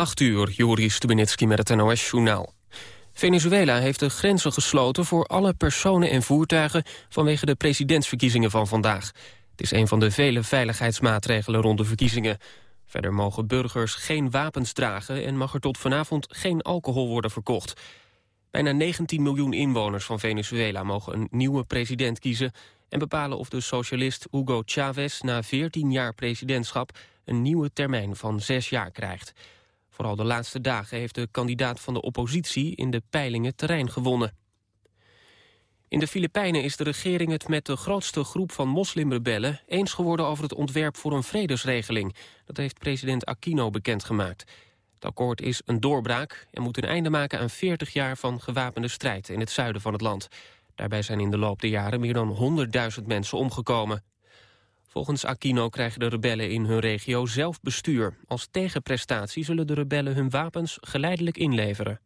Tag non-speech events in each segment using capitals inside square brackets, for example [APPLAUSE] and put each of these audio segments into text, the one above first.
8 uur, Joris Stubenitski met het NOS-journaal. Venezuela heeft de grenzen gesloten voor alle personen en voertuigen... vanwege de presidentsverkiezingen van vandaag. Het is een van de vele veiligheidsmaatregelen rond de verkiezingen. Verder mogen burgers geen wapens dragen... en mag er tot vanavond geen alcohol worden verkocht. Bijna 19 miljoen inwoners van Venezuela mogen een nieuwe president kiezen... en bepalen of de socialist Hugo Chavez na 14 jaar presidentschap... een nieuwe termijn van zes jaar krijgt... Vooral de laatste dagen heeft de kandidaat van de oppositie in de peilingen terrein gewonnen. In de Filipijnen is de regering het met de grootste groep van moslimrebellen eens geworden over het ontwerp voor een vredesregeling. Dat heeft president Aquino bekendgemaakt. Het akkoord is een doorbraak en moet een einde maken aan 40 jaar van gewapende strijd in het zuiden van het land. Daarbij zijn in de loop der jaren meer dan 100.000 mensen omgekomen. Volgens Aquino krijgen de rebellen in hun regio zelf bestuur. Als tegenprestatie zullen de rebellen hun wapens geleidelijk inleveren.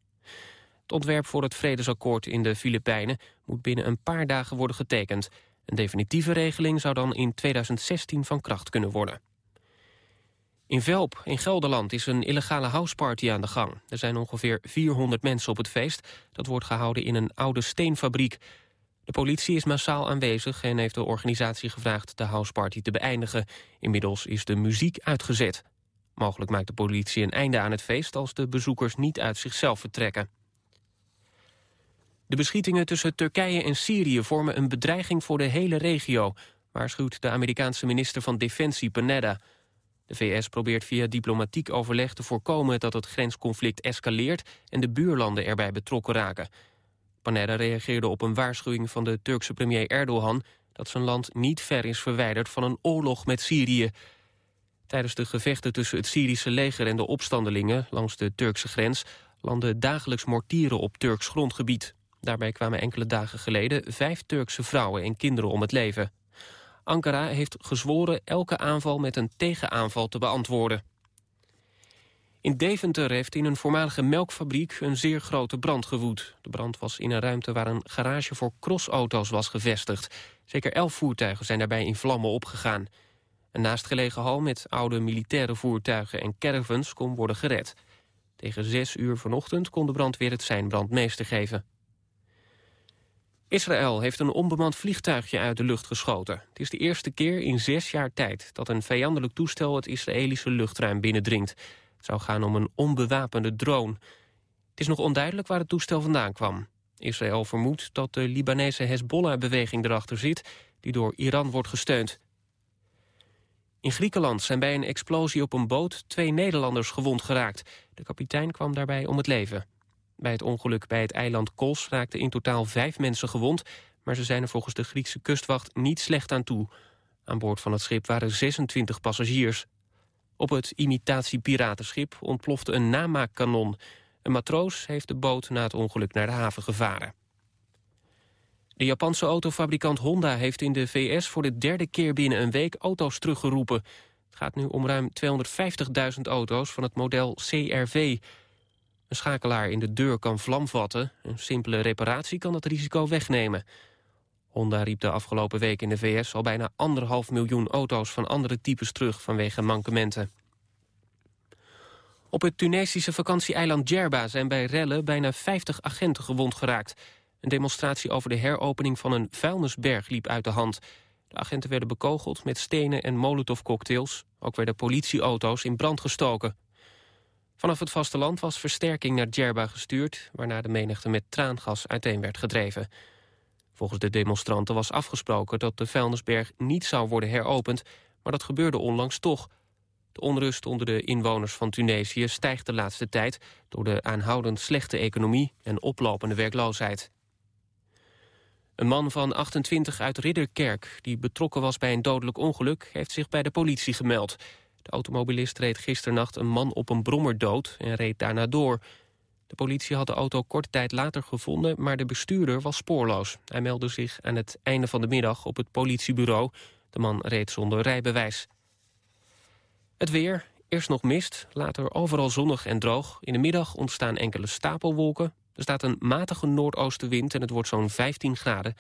Het ontwerp voor het vredesakkoord in de Filipijnen moet binnen een paar dagen worden getekend. Een definitieve regeling zou dan in 2016 van kracht kunnen worden. In Velp, in Gelderland, is een illegale houseparty aan de gang. Er zijn ongeveer 400 mensen op het feest. Dat wordt gehouden in een oude steenfabriek. De politie is massaal aanwezig en heeft de organisatie gevraagd de houseparty te beëindigen. Inmiddels is de muziek uitgezet. Mogelijk maakt de politie een einde aan het feest als de bezoekers niet uit zichzelf vertrekken. De beschietingen tussen Turkije en Syrië vormen een bedreiging voor de hele regio, waarschuwt de Amerikaanse minister van Defensie Panetta. De VS probeert via diplomatiek overleg te voorkomen dat het grensconflict escaleert en de buurlanden erbij betrokken raken. Panetta reageerde op een waarschuwing van de Turkse premier Erdogan... dat zijn land niet ver is verwijderd van een oorlog met Syrië. Tijdens de gevechten tussen het Syrische leger en de opstandelingen... langs de Turkse grens landden dagelijks mortieren op Turks grondgebied. Daarbij kwamen enkele dagen geleden vijf Turkse vrouwen en kinderen om het leven. Ankara heeft gezworen elke aanval met een tegenaanval te beantwoorden. In Deventer heeft in een voormalige melkfabriek een zeer grote brand gewoed. De brand was in een ruimte waar een garage voor crossauto's was gevestigd. Zeker elf voertuigen zijn daarbij in vlammen opgegaan. Een naastgelegen hal met oude militaire voertuigen en caravans kon worden gered. Tegen zes uur vanochtend kon de brandweer het zijn brandmeester geven. Israël heeft een onbemand vliegtuigje uit de lucht geschoten. Het is de eerste keer in zes jaar tijd dat een vijandelijk toestel het Israëlische luchtruim binnendringt. Het zou gaan om een onbewapende drone. Het is nog onduidelijk waar het toestel vandaan kwam. Israël vermoedt dat de Libanese Hezbollah-beweging erachter zit... die door Iran wordt gesteund. In Griekenland zijn bij een explosie op een boot twee Nederlanders gewond geraakt. De kapitein kwam daarbij om het leven. Bij het ongeluk bij het eiland Kos raakten in totaal vijf mensen gewond... maar ze zijn er volgens de Griekse kustwacht niet slecht aan toe. Aan boord van het schip waren 26 passagiers. Op het imitatie-piratenschip ontplofte een namaakkanon. Een matroos heeft de boot na het ongeluk naar de haven gevaren. De Japanse autofabrikant Honda heeft in de VS voor de derde keer binnen een week auto's teruggeroepen. Het gaat nu om ruim 250.000 auto's van het model CRV. Een schakelaar in de deur kan vlam vatten. Een simpele reparatie kan dat risico wegnemen. Honda riep de afgelopen week in de VS al bijna anderhalf miljoen auto's van andere types terug vanwege mankementen. Op het Tunesische vakantieeiland Djerba zijn bij rellen bijna 50 agenten gewond geraakt. Een demonstratie over de heropening van een vuilnisberg liep uit de hand. De agenten werden bekogeld met stenen en molotovcocktails. Ook werden politieauto's in brand gestoken. Vanaf het vasteland was versterking naar Djerba gestuurd... waarna de menigte met traangas uiteen werd gedreven. Volgens de demonstranten was afgesproken dat de vuilnisberg niet zou worden heropend, maar dat gebeurde onlangs toch. De onrust onder de inwoners van Tunesië stijgt de laatste tijd door de aanhoudend slechte economie en oplopende werkloosheid. Een man van 28 uit Ridderkerk, die betrokken was bij een dodelijk ongeluk, heeft zich bij de politie gemeld. De automobilist reed gisternacht een man op een brommer dood en reed daarna door. De politie had de auto korte tijd later gevonden, maar de bestuurder was spoorloos. Hij meldde zich aan het einde van de middag op het politiebureau. De man reed zonder rijbewijs. Het weer, eerst nog mist, later overal zonnig en droog. In de middag ontstaan enkele stapelwolken. Er staat een matige noordoostenwind en het wordt zo'n 15 graden.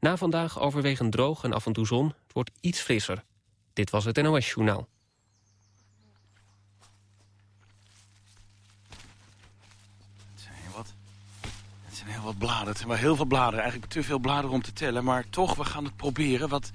Na vandaag overwegend droog en af en toe zon. Het wordt iets frisser. Dit was het NOS Journaal. Wat zijn wel heel veel bladeren. Eigenlijk te veel bladeren om te tellen. Maar toch, we gaan het proberen. Wat,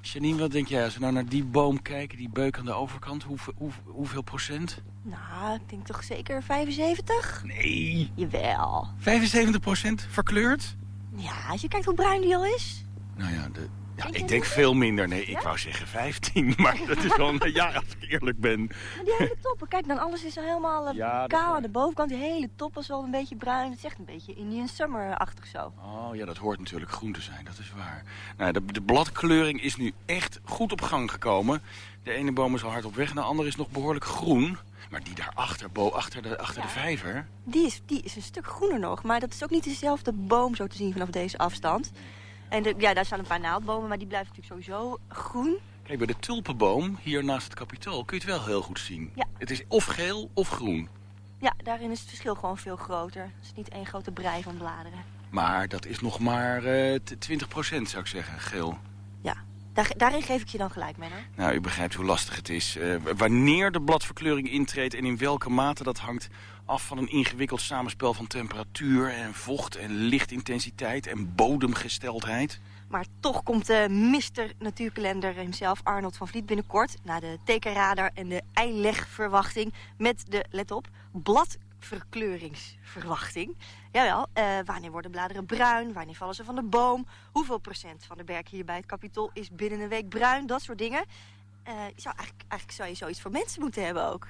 Janine, wat denk jij als we nou naar die boom kijken, die beuk aan de overkant? Hoeveel, hoe, hoeveel procent? Nou, ik denk toch zeker 75? Nee. Jawel. 75 procent verkleurd? Ja, als je kijkt hoe bruin die al is. Nou ja, de, ja, ik denk veel minder. Nee, ik wou zeggen 15, [LAUGHS] maar dat is wel een ja, als ik eerlijk ben. Maar die hele toppen, kijk dan, alles is al helemaal Ja, is kaal aan de bovenkant. Die hele top is wel een beetje bruin. Het is echt een beetje Indian Summer-achtig zo. Oh ja, dat hoort natuurlijk groen te zijn, dat is waar. Nou, de, de bladkleuring is nu echt goed op gang gekomen. De ene boom is al hard op weg en de andere is nog behoorlijk groen. Maar die daarachter, bo, achter, de, achter de vijver... Die is, die is een stuk groener nog, maar dat is ook niet dezelfde boom zo te zien vanaf deze afstand. En de- ja, daar staan een paar naaldbomen, maar die blijven natuurlijk sowieso groen. Kijk, bij de tulpenboom, hier naast het kapitool, kun je het wel heel goed zien. Ja. Het is of geel of groen. Ja, daarin is het verschil gewoon veel groter. Het is niet één grote brei van bladeren. Maar dat is nog maar eh, t- 20 procent, zou ik zeggen, geel. Daar, daarin geef ik je dan gelijk, Menno. Nou, u begrijpt hoe lastig het is. Eh, wanneer de bladverkleuring intreedt en in welke mate... dat hangt af van een ingewikkeld samenspel van temperatuur en vocht... en lichtintensiteit en bodemgesteldheid. Maar toch komt de Mr. Natuurkalender hemzelf, Arnold van Vliet, binnenkort... na de tekenradar en de eilegverwachting met de, let op, bladverkleuringsverwachting. Jawel, eh, wanneer worden bladeren bruin? Wanneer vallen ze van de boom? Hoeveel procent van de berk hier bij het Capitool is binnen een week bruin? Dat soort dingen. Eh, zou eigenlijk, eigenlijk zou je zoiets voor mensen moeten hebben ook.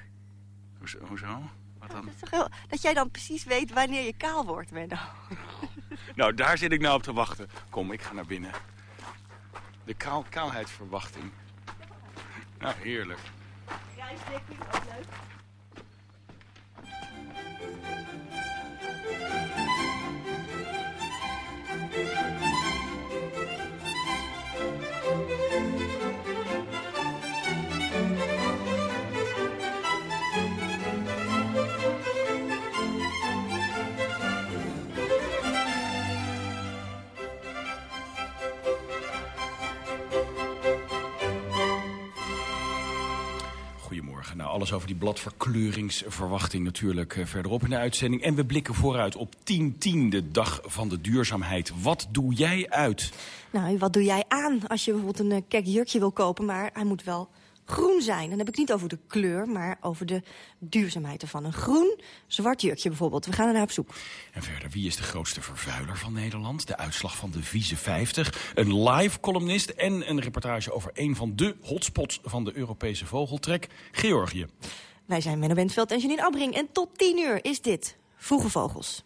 Hoezo? hoezo? Wat dan? Dat, heel, dat jij dan precies weet wanneer je kaal wordt, Menno. [LAUGHS] Nou, daar zit ik nou op te wachten. Kom, ik ga naar binnen. De kaal kaalheidsverwachting. Nou, heerlijk. Ja, is ook leuk. Alles over die bladverkleuringsverwachting natuurlijk eh, verderop in de uitzending. En we blikken vooruit op 10-10, de dag van de duurzaamheid. Wat doe jij uit? Nou, wat doe jij aan als je bijvoorbeeld een uh, kek jurkje wil kopen... maar hij moet wel groen zijn. Dan heb ik niet over de kleur, maar over de duurzaamheid ervan. Een groen zwart jurkje bijvoorbeeld. We gaan er naar op zoek. En verder, wie is de grootste vervuiler van Nederland? De uitslag van de Vieze 50. Een live columnist en een reportage over een van de hotspots van de Europese vogeltrek, Georgië. Wij zijn Menno Bentveld en Janine Abbring. En tot 10 uur is dit Vroege Vogels.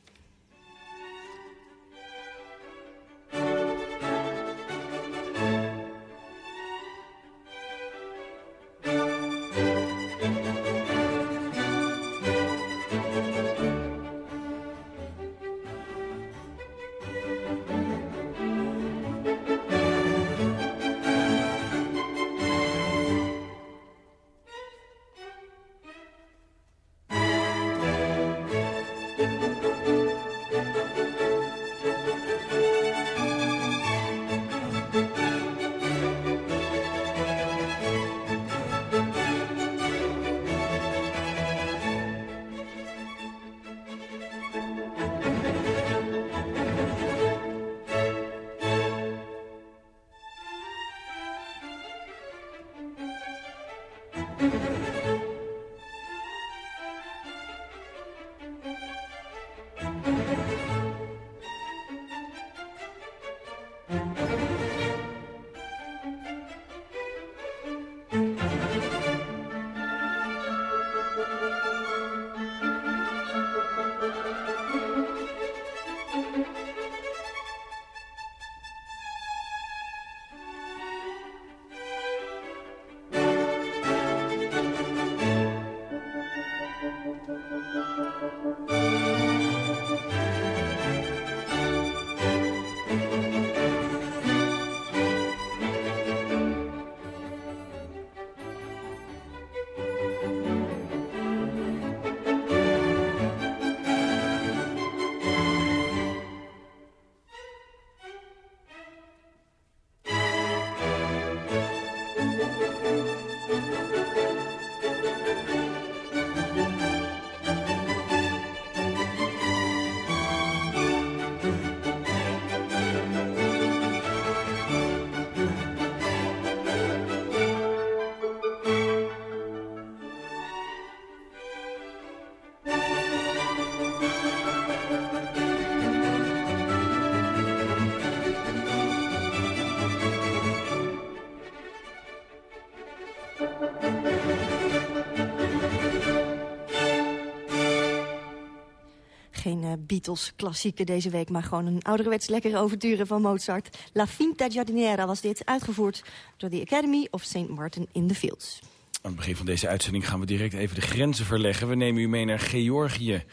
Beatles-klassieke deze week, maar gewoon een ouderwets lekkere overture van Mozart. La Finta Giardiniera was dit, uitgevoerd door de Academy of St. Martin in the Fields. Aan het begin van deze uitzending gaan we direct even de grenzen verleggen. We nemen u mee naar Georgië.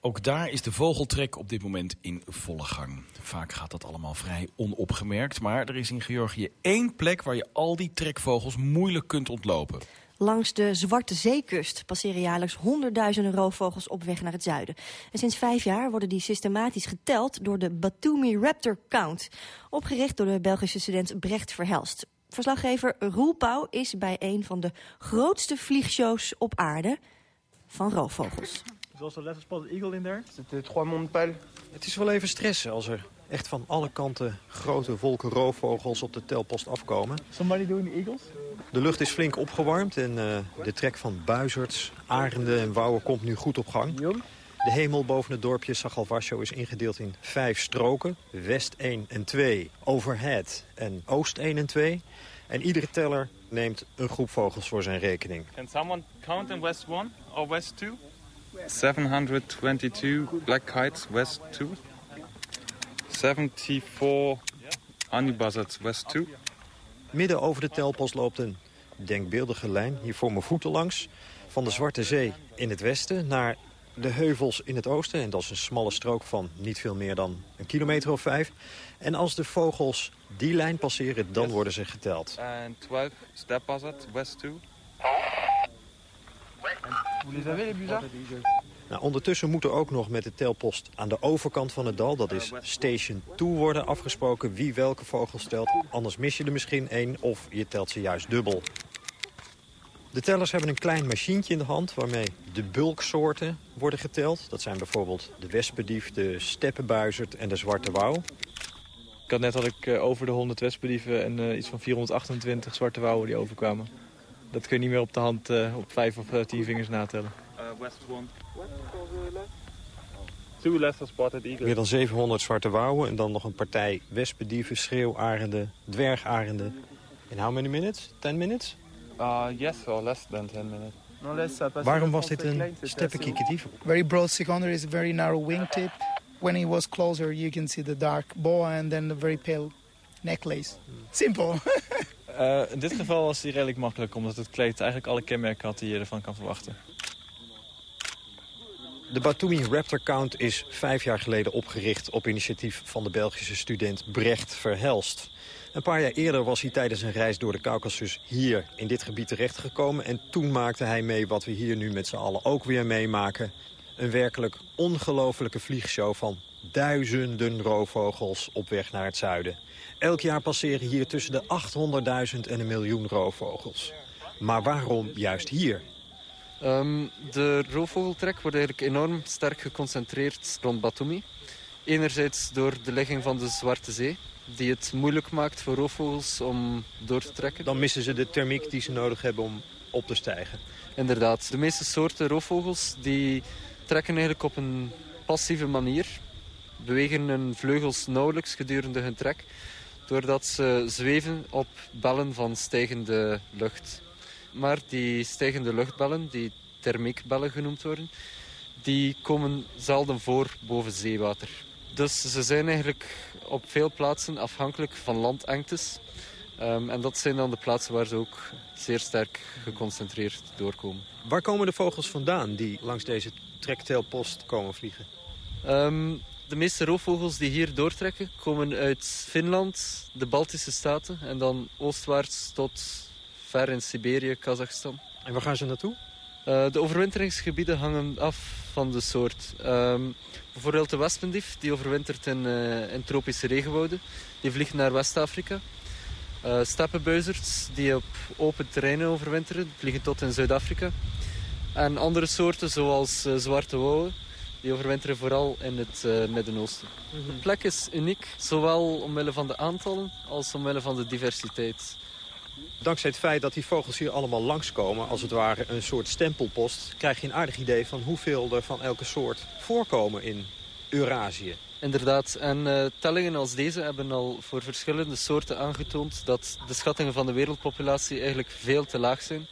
Ook daar is de vogeltrek op dit moment in volle gang. Vaak gaat dat allemaal vrij onopgemerkt, maar er is in Georgië één plek waar je al die trekvogels moeilijk kunt ontlopen. Langs de Zwarte Zeekust passeren jaarlijks honderdduizenden roofvogels op weg naar het zuiden. En sinds vijf jaar worden die systematisch geteld door de Batumi Raptor Count. Opgericht door de Belgische student Brecht Verhelst. Verslaggever Roel Pauw is bij een van de grootste vliegshows op aarde van roofvogels. Zoals de letter spotted eagle in there. Het is wel even stressen als er echt van alle kanten grote wolken roofvogels op de telpost afkomen. Somebody doing the eagles? De lucht is flink opgewarmd en uh, de trek van buizerds, arenden en wouwen komt nu goed op gang. De hemel boven het dorpje Sagalvasho is ingedeeld in vijf stroken. West 1 en 2, overhead en oost 1 en 2. En iedere teller neemt een groep vogels voor zijn rekening. Can someone count in west 1 or west 2? 722 black kites west 2. 74 honey buzzards west 2. Midden over de telpost loopt een denkbeeldige lijn, hier voor mijn voeten langs... van de Zwarte Zee in het westen naar de heuvels in het oosten. En dat is een smalle strook van niet veel meer dan een kilometer of vijf. En als de vogels die lijn passeren, dan worden ze geteld. En 12 step west 2. Vous les avez, les busards? Nou, ondertussen moet er ook nog met de telpost aan de overkant van het dal... dat is Station 2 worden afgesproken wie welke vogels telt. Anders mis je er misschien één of je telt ze juist dubbel. De tellers hebben een klein machientje in de hand... waarmee de bulksoorten worden geteld. Dat zijn bijvoorbeeld de wespendief, de steppenbuizerd en de zwarte wouw. Ik had net had ik uh, over de 100 wespendieven en uh, iets van 428 zwarte wouwen die overkwamen. Dat kun je niet meer op de hand uh, op vijf of tien vingers natellen. west 1. Two lesser spotted eagles. Meer dan 700 zwarte wouwen en dan nog een partij wespendieven, schreeuwarenden, dwergarenden. In how many minutes? 10 minutes? Uh, yes, or less than 10 minutes. Waarom was dit een steppenkikkerdief? Very broad secondary is a very narrow wingtip. When he was closer, you can see the dark boa and then the very pale necklace. Simple. [LAUGHS] uh, in dit geval was hij redelijk makkelijk, omdat het kleed eigenlijk alle kenmerken had die je ervan kan verwachten. De Batumi Raptor Count is vijf jaar geleden opgericht op initiatief van de Belgische student Brecht Verhelst. Een paar jaar eerder was hij tijdens een reis door de Caucasus hier in dit gebied terechtgekomen. En toen maakte hij mee wat we hier nu met z'n allen ook weer meemaken. Een werkelijk ongelofelijke vliegshow van duizenden roofvogels op weg naar het zuiden. Elk jaar passeren hier tussen de 800.000 en een miljoen roofvogels. Maar waarom juist hier? Um, de roofvogeltrek wordt eigenlijk enorm sterk geconcentreerd rond Batumi. Enerzijds door de ligging van de Zwarte Zee, die het moeilijk maakt voor roofvogels om door te trekken. Dan missen ze de thermiek die ze nodig hebben om op te stijgen. Inderdaad. De meeste soorten roofvogels die trekken eigenlijk op een passieve manier. Bewegen hun vleugels nauwelijks gedurende hun trek. Doordat ze zweven op bellen van stijgende lucht. Maar die stijgende luchtbellen, die thermiekbellen genoemd worden, die komen zelden voor boven zeewater. Dus ze zijn eigenlijk op veel plaatsen afhankelijk van landengtes. Um, en dat zijn dan de plaatsen waar ze ook zeer sterk geconcentreerd doorkomen. Waar komen de vogels vandaan die langs deze trekteelpost komen vliegen? Um, de meeste roofvogels die hier doortrekken komen uit Finland, de Baltische Staten en dan oostwaarts tot ver in Siberië, Kazachstan. En waar gaan ze naartoe? Uh, de overwinteringsgebieden hangen af van de soort. Um, bijvoorbeeld de wespendief, die overwintert in, uh, in tropische regenwouden. Die vliegt naar West-Afrika. Uh, steppenbuizerds, die op open terreinen overwinteren, vliegen tot in Zuid-Afrika. En andere soorten, zoals zwarte wouwen, die overwinteren vooral in het Midden-Oosten. Mm -hmm. De plek is uniek, zowel omwille van de aantallen als omwille van de diversiteit. Dankzij het feit dat die vogels hier allemaal langskomen, als het ware een soort stempelpost... krijg je een aardig idee van hoeveel er van elke soort voorkomen in Eurasië. Inderdaad, en uh, tellingen als deze hebben al voor verschillende soorten aangetoond... dat de schattingen van de wereldpopulatie eigenlijk veel te laag zijn.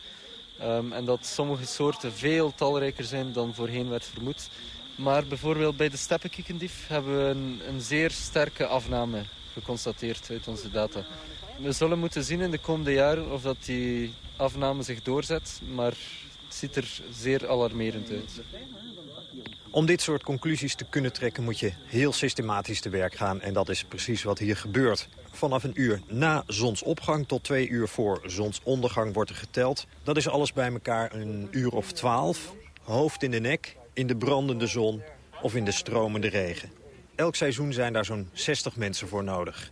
Um, en dat sommige soorten veel talrijker zijn dan voorheen werd vermoed. Maar bijvoorbeeld bij de steppenkiekendief hebben we een, een zeer sterke afname geconstateerd uit onze data. We zullen moeten zien in de komende jaren of dat die afname zich doorzet, maar het ziet er zeer alarmerend uit. Om dit soort conclusies te kunnen trekken moet je heel systematisch te werk gaan. En dat is precies wat hier gebeurt. Vanaf een uur na zonsopgang tot twee uur voor zonsondergang wordt er geteld. Dat is alles bij elkaar een uur of twaalf. Hoofd in de nek, in de brandende zon of in de stromende regen. Elk seizoen zijn daar zo'n 60 mensen voor nodig.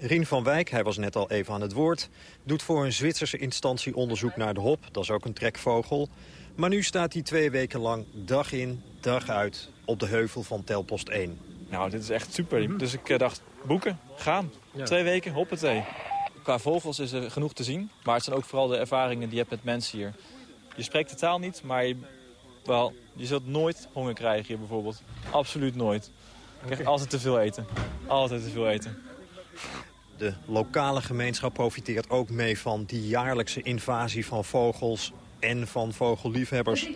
Rien van Wijk, hij was net al even aan het woord... doet voor een Zwitserse instantie onderzoek naar de hop. Dat is ook een trekvogel. Maar nu staat hij twee weken lang dag in, dag uit... op de heuvel van telpost 1. Nou, dit is echt super. Dus ik eh, dacht, boeken, gaan. Twee weken, hoppatee. Qua vogels is er genoeg te zien. Maar het zijn ook vooral de ervaringen die je hebt met mensen hier. Je spreekt de taal niet, maar je, wel, je zult nooit honger krijgen hier bijvoorbeeld. Absoluut nooit. Je krijgt altijd te veel eten. Altijd te veel eten. De lokale gemeenschap profiteert ook mee van die jaarlijkse invasie van vogels en van vogelliefhebbers.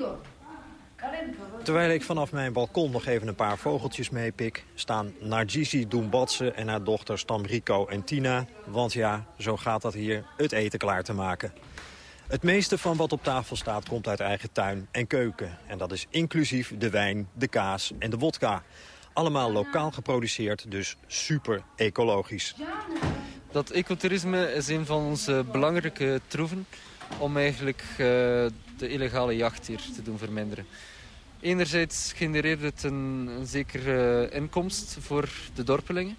Terwijl ik vanaf mijn balkon nog even een paar vogeltjes meepik... staan Nargisi Doembatse en haar dochters Tamrico en Tina. Want ja, zo gaat dat hier, het eten klaar te maken. Het meeste van wat op tafel staat komt uit eigen tuin en keuken. En dat is inclusief de wijn, de kaas en de wodka. Allemaal lokaal geproduceerd, dus super ecologisch. Dat ecotourisme is een van onze belangrijke troeven om eigenlijk uh, de illegale jacht hier te doen verminderen. Enerzijds genereert het een, een zekere inkomst voor de dorpelingen.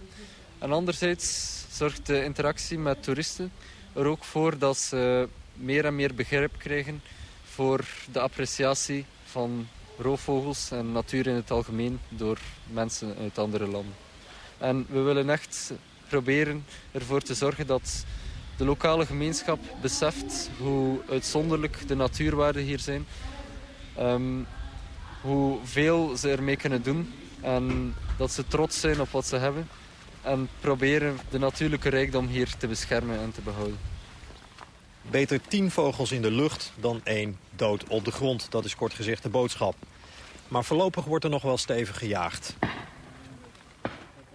En anderzijds zorgt de interactie met toeristen er ook voor dat ze meer en meer begrip krijgen voor de appreciatie van roofvogels en natuur in het algemeen door mensen uit andere landen. En we willen echt proberen ervoor te zorgen dat de lokale gemeenschap beseft hoe uitzonderlijk de natuurwaarden hier zijn. Um, hoeveel ze ermee kunnen doen en dat ze trots zijn op wat ze hebben. En proberen de natuurlijke rijkdom hier te beschermen en te behouden. Beter tien vogels in de lucht dan één dood op de grond. Dat is kort gezegd de boodschap. Maar voorlopig wordt er nog wel stevig gejaagd.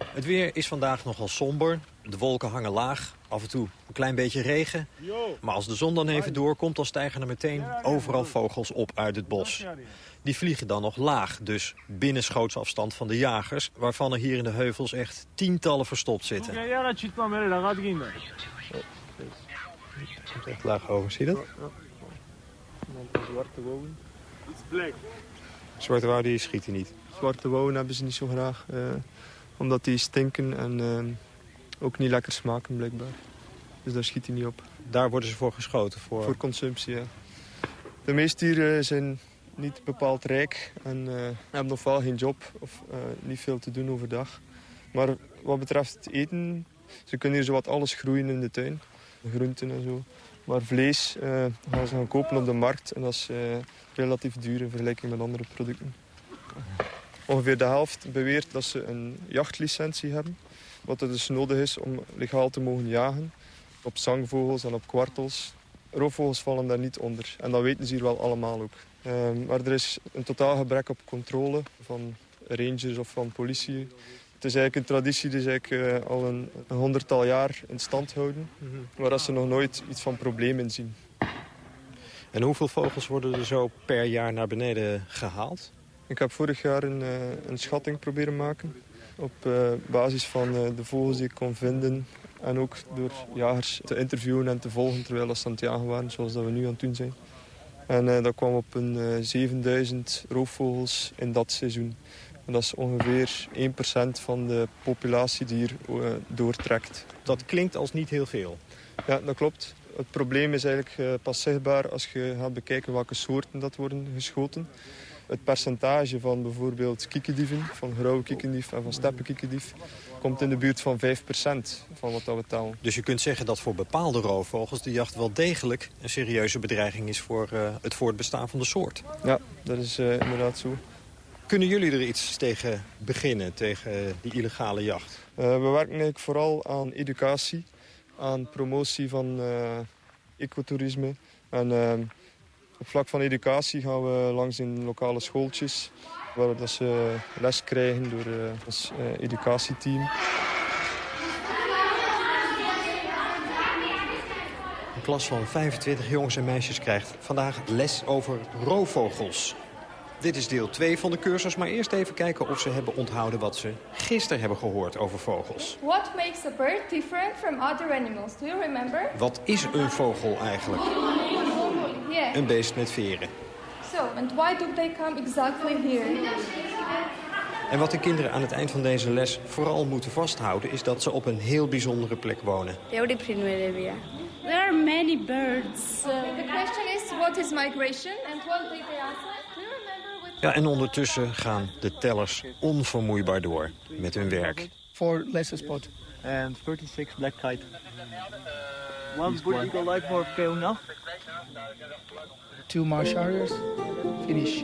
Het weer is vandaag nogal somber. De wolken hangen laag. Af en toe een klein beetje regen. Maar als de zon dan even doorkomt, dan stijgen er meteen overal vogels op uit het bos. Die vliegen dan nog laag, dus binnen schootsafstand van de jagers... waarvan er hier in de heuvels echt tientallen verstopt zitten. Het komt echt laag over, zie je dat? Zwarte wouden. Zwarte wouden, die schieten niet. Zwarte wouden hebben ze niet zo graag. Uh, omdat die stinken en uh, ook niet lekker smaken, blijkbaar. Dus daar schiet hij niet op. Daar worden ze voor geschoten? Voor, voor consumptie, ja. De meeste dieren zijn niet bepaald rijk en uh, hebben ofwel geen job of uh, niet veel te doen overdag. Maar wat betreft het eten, ze kunnen hier zowat alles groeien in de tuin. Groenten en zo. Maar vlees uh, gaan ze gaan kopen op de markt en dat is relatief duur in vergelijking met andere producten. Ongeveer de helft beweert dat ze een jachtlicentie hebben. Wat er dus nodig is om legaal te mogen jagen. Op zangvogels en op kwartels. Roofvogels vallen daar niet onder. En dat weten ze hier wel allemaal ook. Um, maar er is een totaal gebrek op controle van rangers of van politie. Het is eigenlijk een traditie die ze uh, al een, een, honderdtal jaar in stand houden. Mm -hmm. Waar ze nog nooit iets van problemen zien. En hoeveel vogels worden er zo per jaar naar beneden gehaald? Ik heb vorig jaar een, uh, een schatting proberen maken. Op uh, basis van de vogels die ik kon vinden. En ook door jagers te interviewen en te volgen terwijl ze aan het jagen waren. Zoals dat we nu aan het doen zijn. En uh, dat kwam op een uh, 7000 roofvogels in dat seizoen. En dat is ongeveer 1% van de populatie die hier uh, doortrekt. Dat klinkt als niet heel veel. Ja, dat klopt. Het probleem is eigenlijk pas zichtbaar als je gaat bekijken welke soorten dat worden geschoten. Het percentage van bijvoorbeeld kiekendieven, van grauwe kiekendief en van steppenkiekendief, komt in de buurt van 5% van wat dat we tellen. Dus je kunt zeggen dat voor bepaalde roofvogels de jacht wel degelijk een serieuze bedreiging is voor uh, het voortbestaan van de soort. Ja, dat is uh, inderdaad zo. Kunnen jullie er iets tegen beginnen, tegen die illegale jacht? Uh, we werken eigenlijk vooral aan educatie, aan promotie van ecotourisme. En op vlak van educatie gaan we langs in lokale schooltjes waar dat ze les krijgen door uh, ons uh, educatieteam. Een klas van 25 jongens en meisjes krijgt vandaag les over roofvogels. Dit is deel 2 van de cursus, maar eerst even kijken of ze hebben onthouden wat ze gisteren hebben gehoord over vogels. What makes a bird different from other animals? Do you remember? Wat is een vogel eigenlijk? Yeah. Een beest met veren. So, and why do they come exactly here? En wat de kinderen aan het eind van deze les vooral moeten vasthouden... is dat ze op een heel bijzondere plek wonen. There are many birds. The question is, what is migration? And what did they answer? Ja, en ondertussen gaan de tellers onvermoeibaar door met hun werk. Four lesser spot. And 36 black kite. One Bull Eagle Life more fauna. Two marsh harriers. Finish.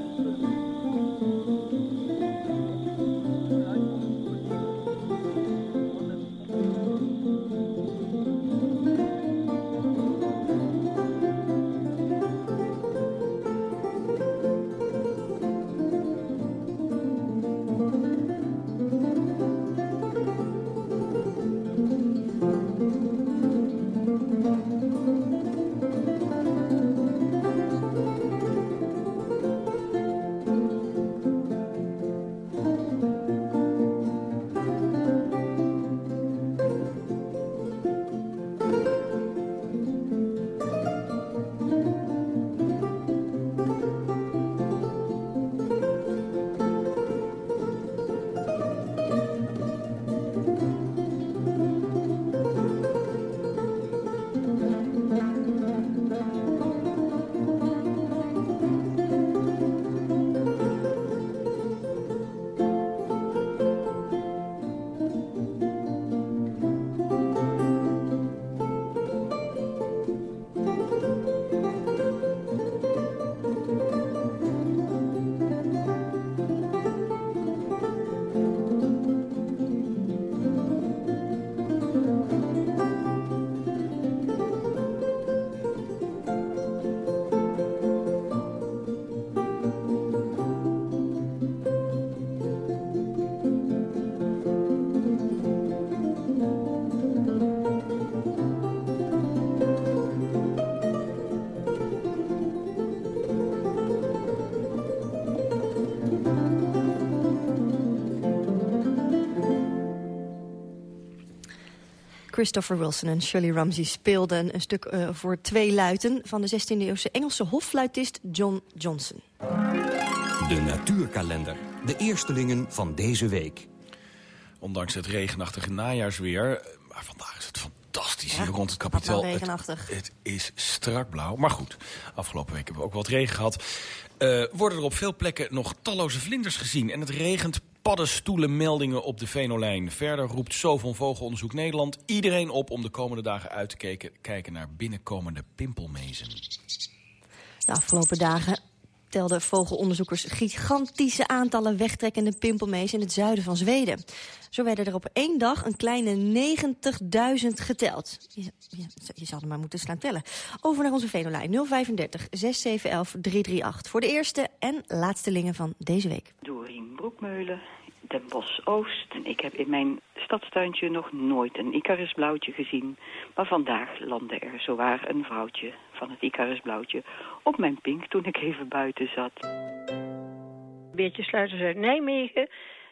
Christopher Wilson en Shirley Ramsey speelden een stuk uh, voor twee luiten... van de 16e-eeuwse Engelse hoffluitist John Johnson. De natuurkalender. De eerstelingen van deze week. Ondanks het regenachtige najaarsweer... maar vandaag is het fantastisch Ja, hier rond het kapitaal. wel regenachtig. Het, het is strak blauw. Maar goed, afgelopen week hebben we ook wat regen gehad. Eh, worden er op veel plekken nog talloze vlinders gezien. En het regent paddenstoelenmeldingen op de Venolijn. Verder roept zo van Vogelonderzoek Nederland iedereen op... om de komende dagen uit te kijken, kijken naar binnenkomende pimpelmezen. De afgelopen dagen telden vogelonderzoekers gigantische aantallen wegtrekkende pimpelmees in het zuiden van Zweden. Zo werden er op één dag een kleine 90.000 geteld. Je, je, je zal er maar moeten slaan tellen. Over naar onze Venolijn 035 6711 338 voor de eerste en laatste lingen van deze week. Dorien Broekmeulen, Den Bosch Oost. Ik heb in mijn stadstuintje nog nooit een Icarusblauwtje gezien. Maar vandaag landde er zowaar een vrouwtje van het Icarusblauwtje op mijn pink toen ik even buiten zat. Beertje Sluiters uit Nijmegen.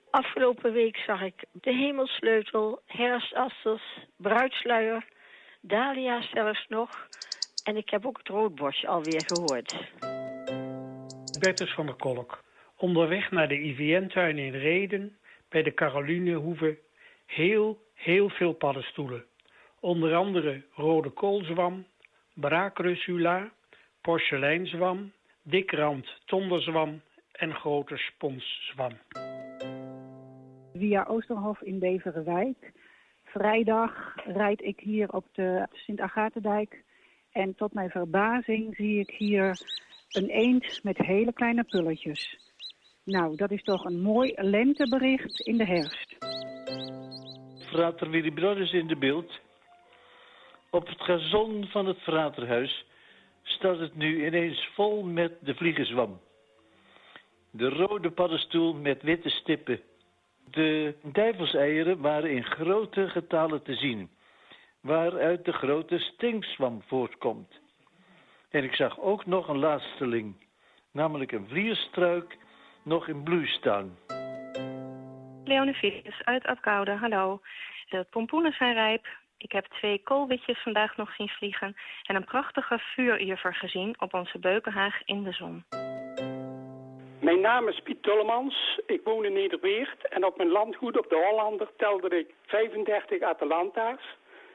Afgelopen week zag ik de hemelsleutel, herfstasters, bruidsluier, dahlia zelfs nog. En ik heb ook het roodbosje alweer gehoord. Bertus van der Kolk. Onderweg naar de IVN-tuin in Reden, bij de Carolinehoeve, heel, heel veel paddenstoelen. Onder andere rode koolzwam, braacrusula, porseleinzwam, dikrand tonderzwam en grote sponszwam. Via Oosterhof in Beverwijk. Vrijdag rijd ik hier op de Sint-Agathendijk. En tot mijn verbazing zie ik hier een eend met hele kleine pulletjes. Nou, dat is toch een mooi lentebericht in de herfst. Frater Willy Brothers in de beeld. Op het gazon van het Fraterhuis staat het nu ineens vol met de vliegenzwam. De rode paddenstoel met witte stippen. De duivelseieren waren in grote getallen te zien, waaruit de grote stinkzwam voortkomt. En ik zag ook nog een laatsteling, namelijk een vlierstruik, nog in bloei staan. Leonie Vries uit Apkoude, hallo. De pompoenen zijn rijp. Ik heb twee koolwitjes vandaag nog zien vliegen... en een prachtige vuurjuffer gezien op onze beukenhaag in de zon. Mijn naam is Piet Tullemans. Ik woon in Nederweert. En op mijn landgoed op de Hollander telde ik 35 Atalanta's,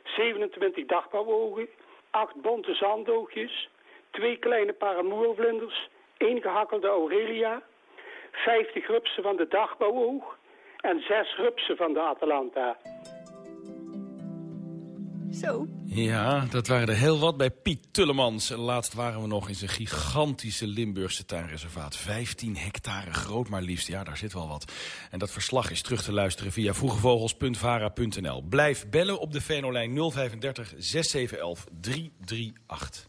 27 dagbouwogen, 8 bonte zandoogjes, twee kleine paramoervlinders, één gehakkelde aurelia, 50 rupsen van de dagbouwoog en 6 rupsen van de Atalanta. Zo. Ja, dat waren er heel wat bij Piet Tullemans. En laatst waren we nog in zijn gigantische Limburgse tuinreservaat. 15 hectare groot maar liefst. Ja, daar zit wel wat. En dat verslag is terug te luisteren via vroegevogels.vara.nl. Blijf bellen op de Venolijn 035 6711 338.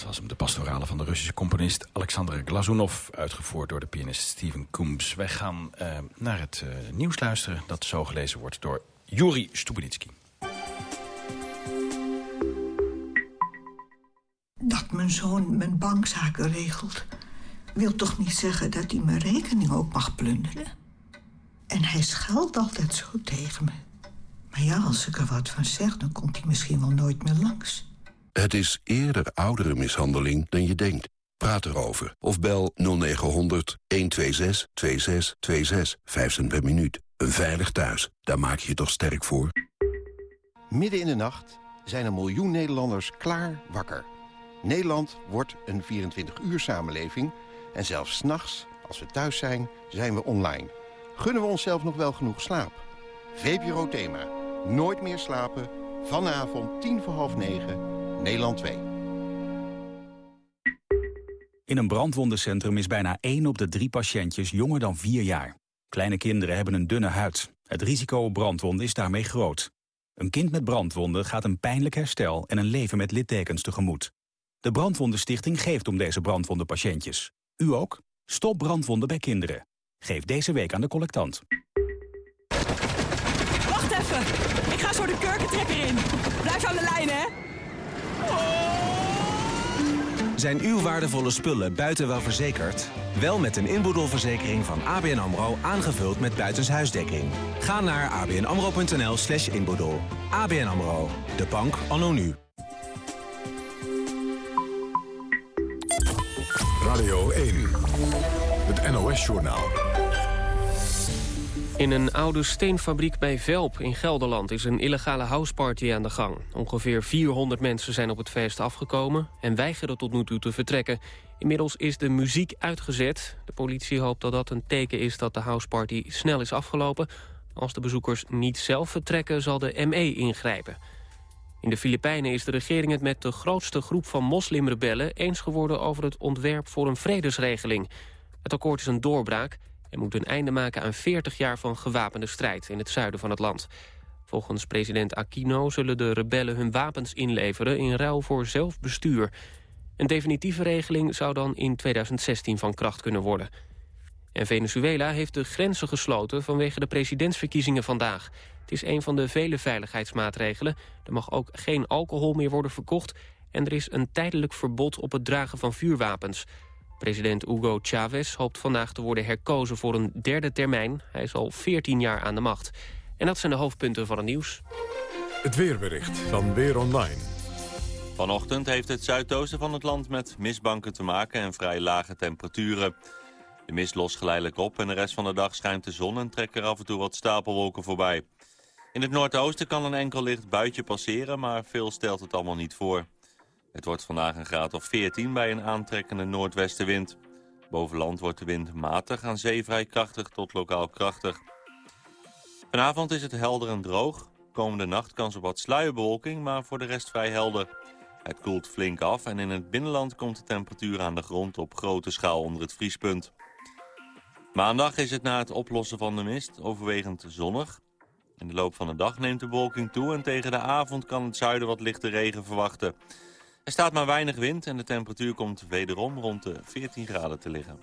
Dat was hem, de pastorale van de Russische componist Alexander Glazunov... uitgevoerd door de pianist Steven Coombs. Wij gaan uh, naar het uh, nieuws luisteren dat zo gelezen wordt door Juri Stubenitski. Dat mijn zoon mijn bankzaken regelt... wil toch niet zeggen dat hij mijn rekening ook mag plunderen? En hij scheldt altijd zo tegen me. Maar ja, als ik er wat van zeg, dan komt hij misschien wel nooit meer langs. Het is eerder oudere mishandeling dan je denkt. Praat erover of bel 0900 126 2626. 5 cent per minuut. Een veilig thuis, daar maak je je toch sterk voor? Midden in de nacht zijn een miljoen Nederlanders klaar wakker. Nederland wordt een 24-uur samenleving en zelfs s'nachts, als we thuis zijn, zijn we online. Gunnen we onszelf nog wel genoeg slaap? VPRO Thema. Nooit meer slapen. Vanavond tien voor half negen. Nederland 2. In een brandwondencentrum is bijna 1 op de drie patiëntjes jonger dan 4 jaar. Kleine kinderen hebben een dunne huid. Het risico op brandwonden is daarmee groot. Een kind met brandwonden gaat een pijnlijk herstel en een leven met littekens tegemoet. De Brandwondenstichting geeft om deze brandwondenpatiëntjes. U ook? Stop brandwonden bij kinderen. Geef deze week aan de collectant. Wacht even. Ik ga zo de kurkentrekker in. Blijf aan de lijn, hè. Zijn uw waardevolle spullen buiten wel verzekerd? Wel met een inboedelverzekering van ABN AMRO aangevuld met buitenshuisdekking. Ga naar abnamro.nl slash inboedel. ABN AMRO, de bank anno nu. Radio 1, het NOS-journaal. In een oude steenfabriek bij Velp in Gelderland is een illegale houseparty aan de gang. Ongeveer 400 mensen zijn op het feest afgekomen en weigeren tot nu toe te vertrekken. Inmiddels is de muziek uitgezet. De politie hoopt dat dat een teken is dat de houseparty snel is afgelopen. Als de bezoekers niet zelf vertrekken zal de ME ingrijpen. In de Filipijnen is de regering het met de grootste groep van moslimrebellen... eens geworden over het ontwerp voor een vredesregeling. Het akkoord is een doorbraak en moet een einde maken aan 40 jaar van gewapende strijd... in het zuiden van het land. Volgens president Aquino zullen de rebellen hun wapens inleveren... in ruil voor zelfbestuur. Een definitieve regeling zou dan in 2016 van kracht kunnen worden. En Venezuela heeft de grenzen gesloten vanwege de presidentsverkiezingen vandaag. Het is een van de vele veiligheidsmaatregelen. Er mag ook geen alcohol meer worden verkocht... en er is een tijdelijk verbod op het dragen van vuurwapens. President Hugo Chavez hoopt vandaag te worden herkozen voor een derde termijn. Hij is al 14 jaar aan de macht. En dat zijn de hoofdpunten van het nieuws. Het weerbericht van Weer Online. Vanochtend heeft het zuidoosten van het land met mistbanken te maken en vrij lage temperaturen. De mist lost geleidelijk op en de rest van de dag schijnt de zon en trekt er af en toe wat stapelwolken voorbij. In het noordoosten kan een enkel licht buitje passeren, maar veel stelt het allemaal niet voor. Het wordt vandaag een graad of 14 bij een aantrekkende noordwestenwind. Boven land wordt de wind matig, aan zee vrij krachtig tot lokaal krachtig. Vanavond is het helder en droog. Komende nacht kans op wat sluierbewolking, maar voor de rest vrij helder. Het koelt flink af en in het binnenland komt de temperatuur aan de grond op grote schaal onder het vriespunt. Maandag is het na het oplossen van de mist overwegend zonnig. In de loop van de dag neemt de bewolking toe en tegen de avond kan het zuiden wat lichte regen verwachten. Er staat maar weinig wind en de temperatuur komt wederom rond de 14 graden te liggen.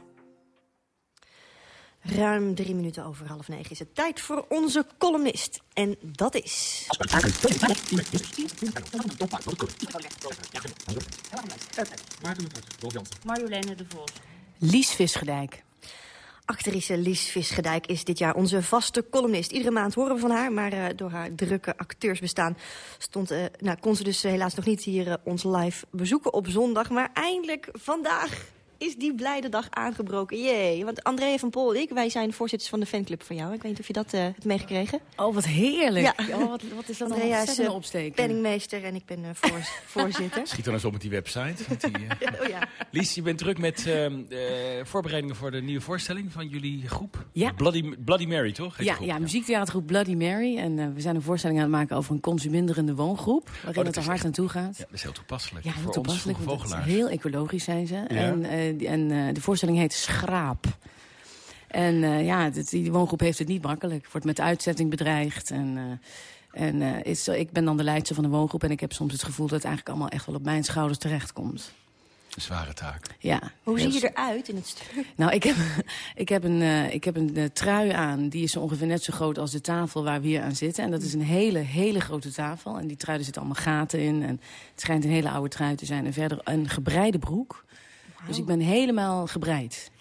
Ruim drie minuten over half negen is het tijd voor onze columnist. En dat is... Marjoleine de Vos. Lies Visgedijk. Actrice Lies Visgedijk is dit jaar onze vaste columnist. Iedere maand horen we van haar, maar uh, door haar drukke acteursbestaan... Stond, uh, nou, kon ze dus helaas nog niet hier uh, ons live bezoeken op zondag. Maar eindelijk vandaag is die blijde dag aangebroken. Jee, want André van Pol en ik, wij zijn voorzitters van de fanclub van jou. Ik weet niet of je dat uh, hebt meegekregen. Oh, wat heerlijk. Ja. Oh, wat, wat is dat Andrea is uh, opsteken. penningmeester en ik ben uh, voor, [LAUGHS] voorzitter. Schiet dan eens op met die website. Met die, [LAUGHS] ja, oh ja. Lies, je bent druk met ehm, voorbereidingen voor de nieuwe voorstelling van jullie groep. Ja. Bloody, Bloody Mary, toch? Ja, ja, muziektheatergroep Bloody Mary. En we zijn een voorstelling aan het maken over een consumenderende woongroep. Waarin oh, het er hard aan toe gaat. Ja, dat is heel toepasselijk. Ja, heel voor toepasselijk. ons vogelaars. Heel ecologisch zijn ze. Ja. En, en de voorstelling heet Schraap. En uh, ja, het, die woongroep heeft het niet makkelijk. Wordt met uitzetting bedreigd. En, uh, en uh, is, ik ben dan de leidster van de woongroep. En ik heb soms het gevoel dat het eigenlijk allemaal echt wel op mijn schouders terechtkomt. Een zware taak. Ja. Hoe zie je eruit in het stuk? Nou, ik heb, [LAUGHS] ik heb een, uh, ik heb een uh, trui aan. Die is zo ongeveer net zo groot als de tafel waar we hier aan zitten. En dat is een hele, hele grote tafel. En die trui, er zitten allemaal gaten in. En het schijnt een hele oude trui te zijn. En verder een gebreide broek. Dus ik ben helemaal gebreid.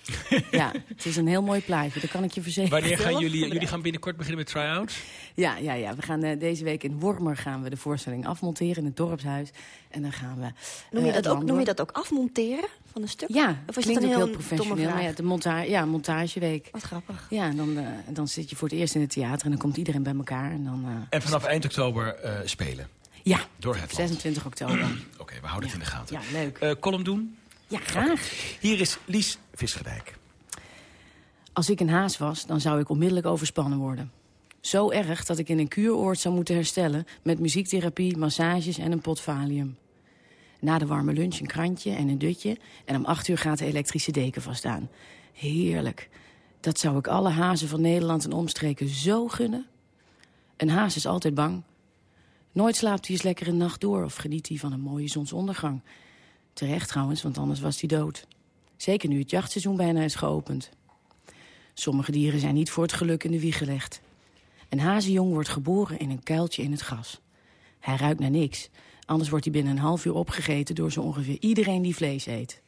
ja, het is een heel mooi plaatje, dat kan ik je verzekeren. Wanneer gaan jullie, jullie gaan binnenkort beginnen met try-outs? Ja, ja, ja, we gaan uh, deze week in Wormer gaan we de voorstelling afmonteren in het dorpshuis. En dan gaan we... Noem je, uh, dat, ook, noem je dat ook afmonteren van een stuk? Ja, of is klinkt dat ook heel professioneel. Maar ja, de monta ja, montageweek. Wat grappig. Ja, en dan, uh, dan zit je voor het eerst in het theater en dan komt iedereen bij elkaar. En, dan, en vanaf eind oktober spelen? Ja, Door het land. 26 oktober. [CLEARS THROAT] Oké, we houden het in de gaten. Ja, leuk. Eh, column doen? Ja, graag. Hier is Lies Visgerdijk. Als ik een haas was, dan zou ik onmiddellijk overspannen worden. Zo erg dat ik in een kuuroord zou moeten herstellen... met muziektherapie, massages en een pot valium. Na de warme lunch een krantje en een dutje... en om acht uur gaat de elektrische deken vast aan. Heerlijk. Dat zou ik alle hazen van Nederland en omstreken zo gunnen. Een haas is altijd bang. Nooit slaapt hij eens lekker een nacht door... of geniet hij van een mooie zonsondergang. Terecht trouwens, want anders was hij dood. Zeker nu het jachtseizoen bijna is geopend. Sommige dieren zijn niet voor het geluk in de wieg gelegd. Een hazenjong wordt geboren in een kuiltje in het gras. Hij ruikt naar niks, anders wordt hij binnen een half uur opgegeten... door zo ongeveer iedereen die vlees eet.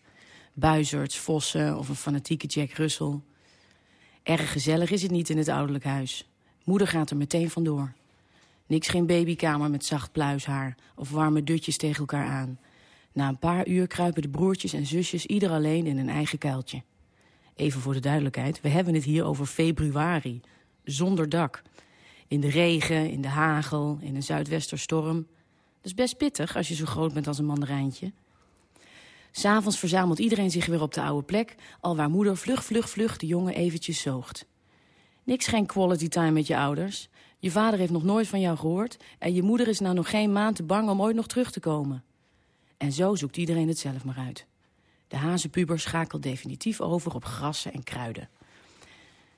Buizerds, vossen of een fanatieke Jack Russell. Erg gezellig is het niet in het ouderlijk huis. Moeder gaat er meteen vandoor. Niks geen babykamer met zacht pluishaar of warme dutjes tegen elkaar aan. Na een paar uur kruipen de broertjes en zusjes ieder alleen in een eigen kuiltje. Even voor de duidelijkheid, we hebben het hier over februari. Zonder dak. In de regen, in de hagel, in een zuidwesterstorm. Dat is best pittig als je zo groot bent als een mandarijntje. S'avonds verzamelt iedereen zich weer op de oude plek... al waar moeder vlug, vlug, vlug de jongen eventjes zoogt. Niks geen quality time met je ouders. Je vader heeft nog nooit van jou gehoord... en je moeder is nou nog geen maand te bang om ooit nog terug te komen. En zo zoekt iedereen het zelf maar uit. De hazenpuber schakelt definitief over op grassen en kruiden.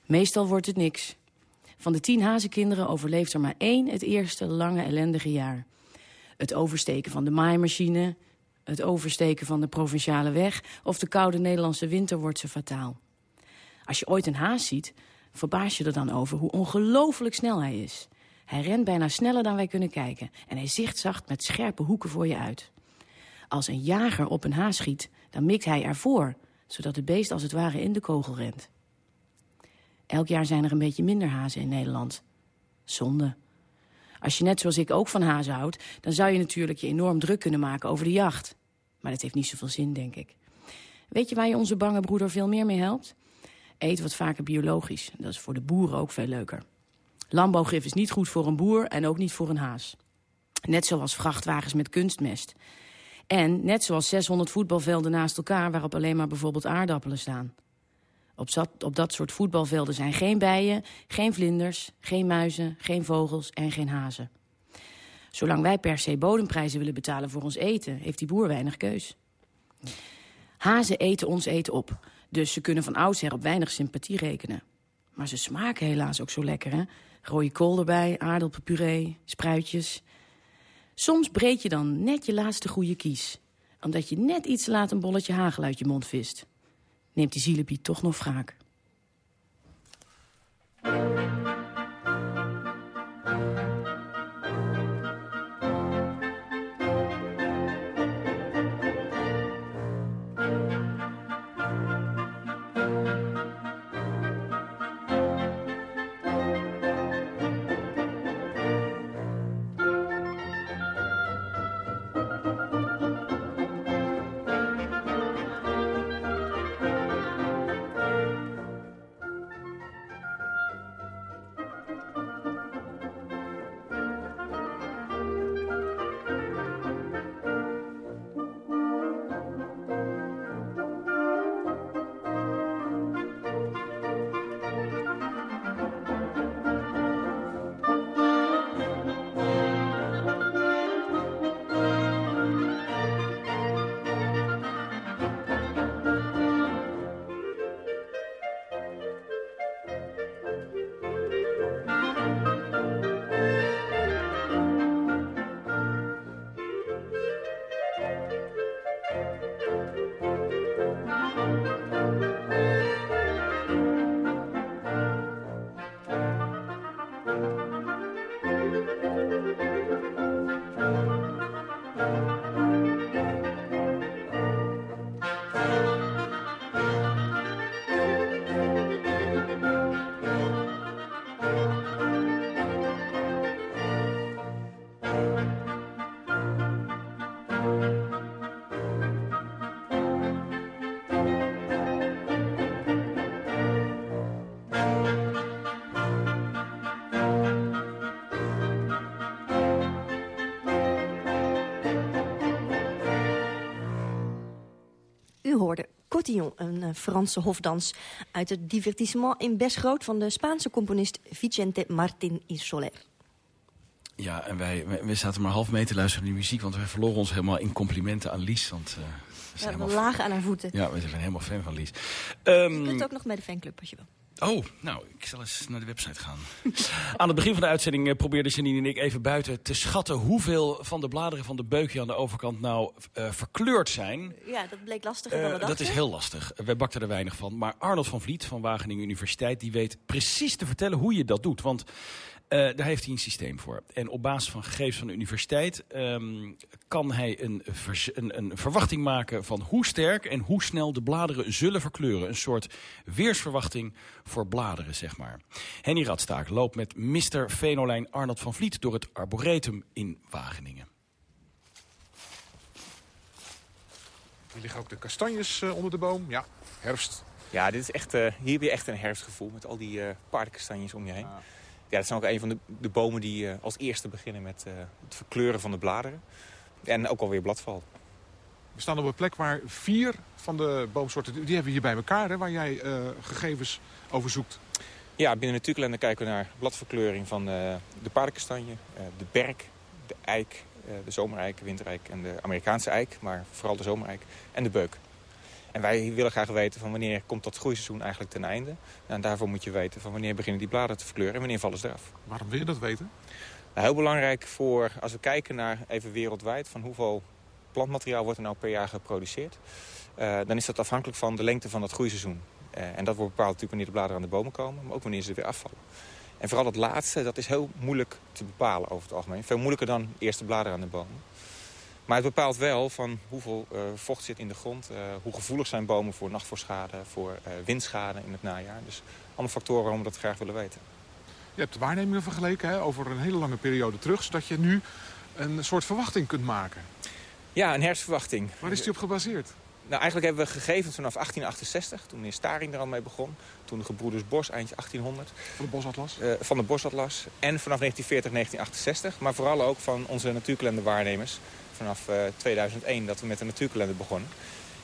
Meestal wordt het niks. Van de tien hazenkinderen overleeft er maar één het eerste lange ellendige jaar. Het oversteken van de maaimachine, het oversteken van de provinciale weg... of de koude Nederlandse winter wordt ze fataal. Als je ooit een haas ziet, verbaas je er dan over hoe ongelooflijk snel hij is. Hij rent bijna sneller dan wij kunnen kijken... en hij zichtzacht met scherpe hoeken voor je uit. Als een jager op een haas schiet, dan mikt hij ervoor... zodat het beest als het ware in de kogel rent. Elk jaar zijn er een beetje minder hazen in Nederland. Zonde. Als je net zoals ik ook van hazen houdt... dan zou je natuurlijk je enorm druk kunnen maken over de jacht. Maar dat heeft niet zoveel zin, denk ik. Weet je waar je onze bange broeder veel meer mee helpt? Eet wat vaker biologisch. Dat is voor de boeren ook veel leuker. Landbouwgif is niet goed voor een boer en ook niet voor een haas. Net zoals vrachtwagens met kunstmest. En net zoals 600 voetbalvelden naast elkaar... waarop alleen maar bijvoorbeeld aardappelen staan. Op, op dat soort voetbalvelden zijn geen bijen, geen vlinders... geen muizen, geen vogels en geen hazen. Zolang wij per se bodemprijzen willen betalen voor ons eten... heeft die boer weinig keus. Hazen eten ons eten op. Dus ze kunnen van oudsher op weinig sympathie rekenen. Maar ze smaken helaas ook zo lekker, hè? Rode kool erbij, aardappelpuree, spruitjes. Soms breed je dan net je laatste goede kies. Omdat je net iets laat een bolletje hagel uit je mond vist. Neemt die zielepiet toch nog wraak. Cotillon, een uh, Franse hofdans uit het divertissement in Besgroot... van de Spaanse componist Vicente Martín y Soler. Ja, en wij, wij zaten maar half mee te luisteren naar die muziek... want wij verloren ons helemaal in complimenten aan Lies. Want, uh, we, zijn we lagen aan haar voeten. Ja, we zijn helemaal fan van Lies. Um, je kunt ook nog bij de fanclub als je wil. Oh, nou, ik zal eens naar de website gaan. [LAUGHS] aan het begin van de uitzending uh, probeerde Janine en ik even buiten te schatten... hoeveel van de bladeren van de beukje aan de overkant nou uh, verkleurd zijn. Ja, dat bleek lastiger uh, dan we dachten. Dat is heel lastig. Wij bakten er weinig van. Maar Arnold van Vliet van Wageningen Universiteit... die weet precies te vertellen hoe je dat doet. Want uh, daar heeft hij een systeem voor. En op basis van gegevens van de universiteit um, kan hij een, een, een, verwachting maken van hoe sterk en hoe snel de bladeren zullen verkleuren. Een soort weersverwachting voor bladeren, zeg maar. Henny Radstaak loopt met Mr. Venolijn Arnold van Vliet door het Arboretum in Wageningen. Hier liggen ook de kastanjes uh, onder de boom. Ja, herfst. Ja, dit is echt, uh, hier heb je echt een herfstgevoel met al die uh, paardenkastanjes om je heen. Ah. Ja, dat zijn ook een van de, de bomen die uh, als eerste beginnen met uh, het verkleuren van de bladeren. En ook alweer bladval. We staan op een plek waar vier van de boomsoorten, die hebben we hier bij elkaar, hè, waar jij uh, gegevens over zoekt. Ja, binnen Natuurkalender kijken we naar bladverkleuring van de paardenkastanje, de berk, de eik, de zomereik, wintereik en de Amerikaanse eik. Maar vooral de zomereik en de beuk. En wij willen graag weten van wanneer komt dat groeiseizoen eigenlijk ten einde. En daarvoor moet je weten van wanneer beginnen die bladeren te verkleuren en wanneer vallen ze eraf. Waarom wil je dat weten? Nou, heel belangrijk voor, als we kijken naar even wereldwijd, van hoeveel plantmateriaal wordt er nou per jaar geproduceerd. Uh, dan is dat afhankelijk van de lengte van dat groeiseizoen. Uh, en dat wordt bepaald natuurlijk wanneer de bladeren aan de bomen komen, maar ook wanneer ze weer afvallen. En vooral dat laatste, dat is heel moeilijk te bepalen over het algemeen. Veel moeilijker dan eerste bladeren aan de bomen. Maar het bepaalt wel van hoeveel uh, vocht zit in de grond. Uh, hoe gevoelig zijn bomen voor nachtvoorschade, voor uh, windschade in het najaar. Dus allemaal factoren waarom we dat graag willen weten. Je hebt de waarnemingen vergeleken hè, over een hele lange periode terug... zodat je nu een soort verwachting kunt maken. Ja, een herfstverwachting. Waar is die op gebaseerd? Nou, eigenlijk hebben we gegevens vanaf 1868, toen meneer Staring er al mee begon. Toen de gebroeders Bos, eind 1800. Van de Bosatlas? Uh, van de Bosatlas. En vanaf 1940, 1968. Maar vooral ook van onze natuurkalenderwaarnemers vanaf uh, 2001 dat we met de natuurkalender begonnen.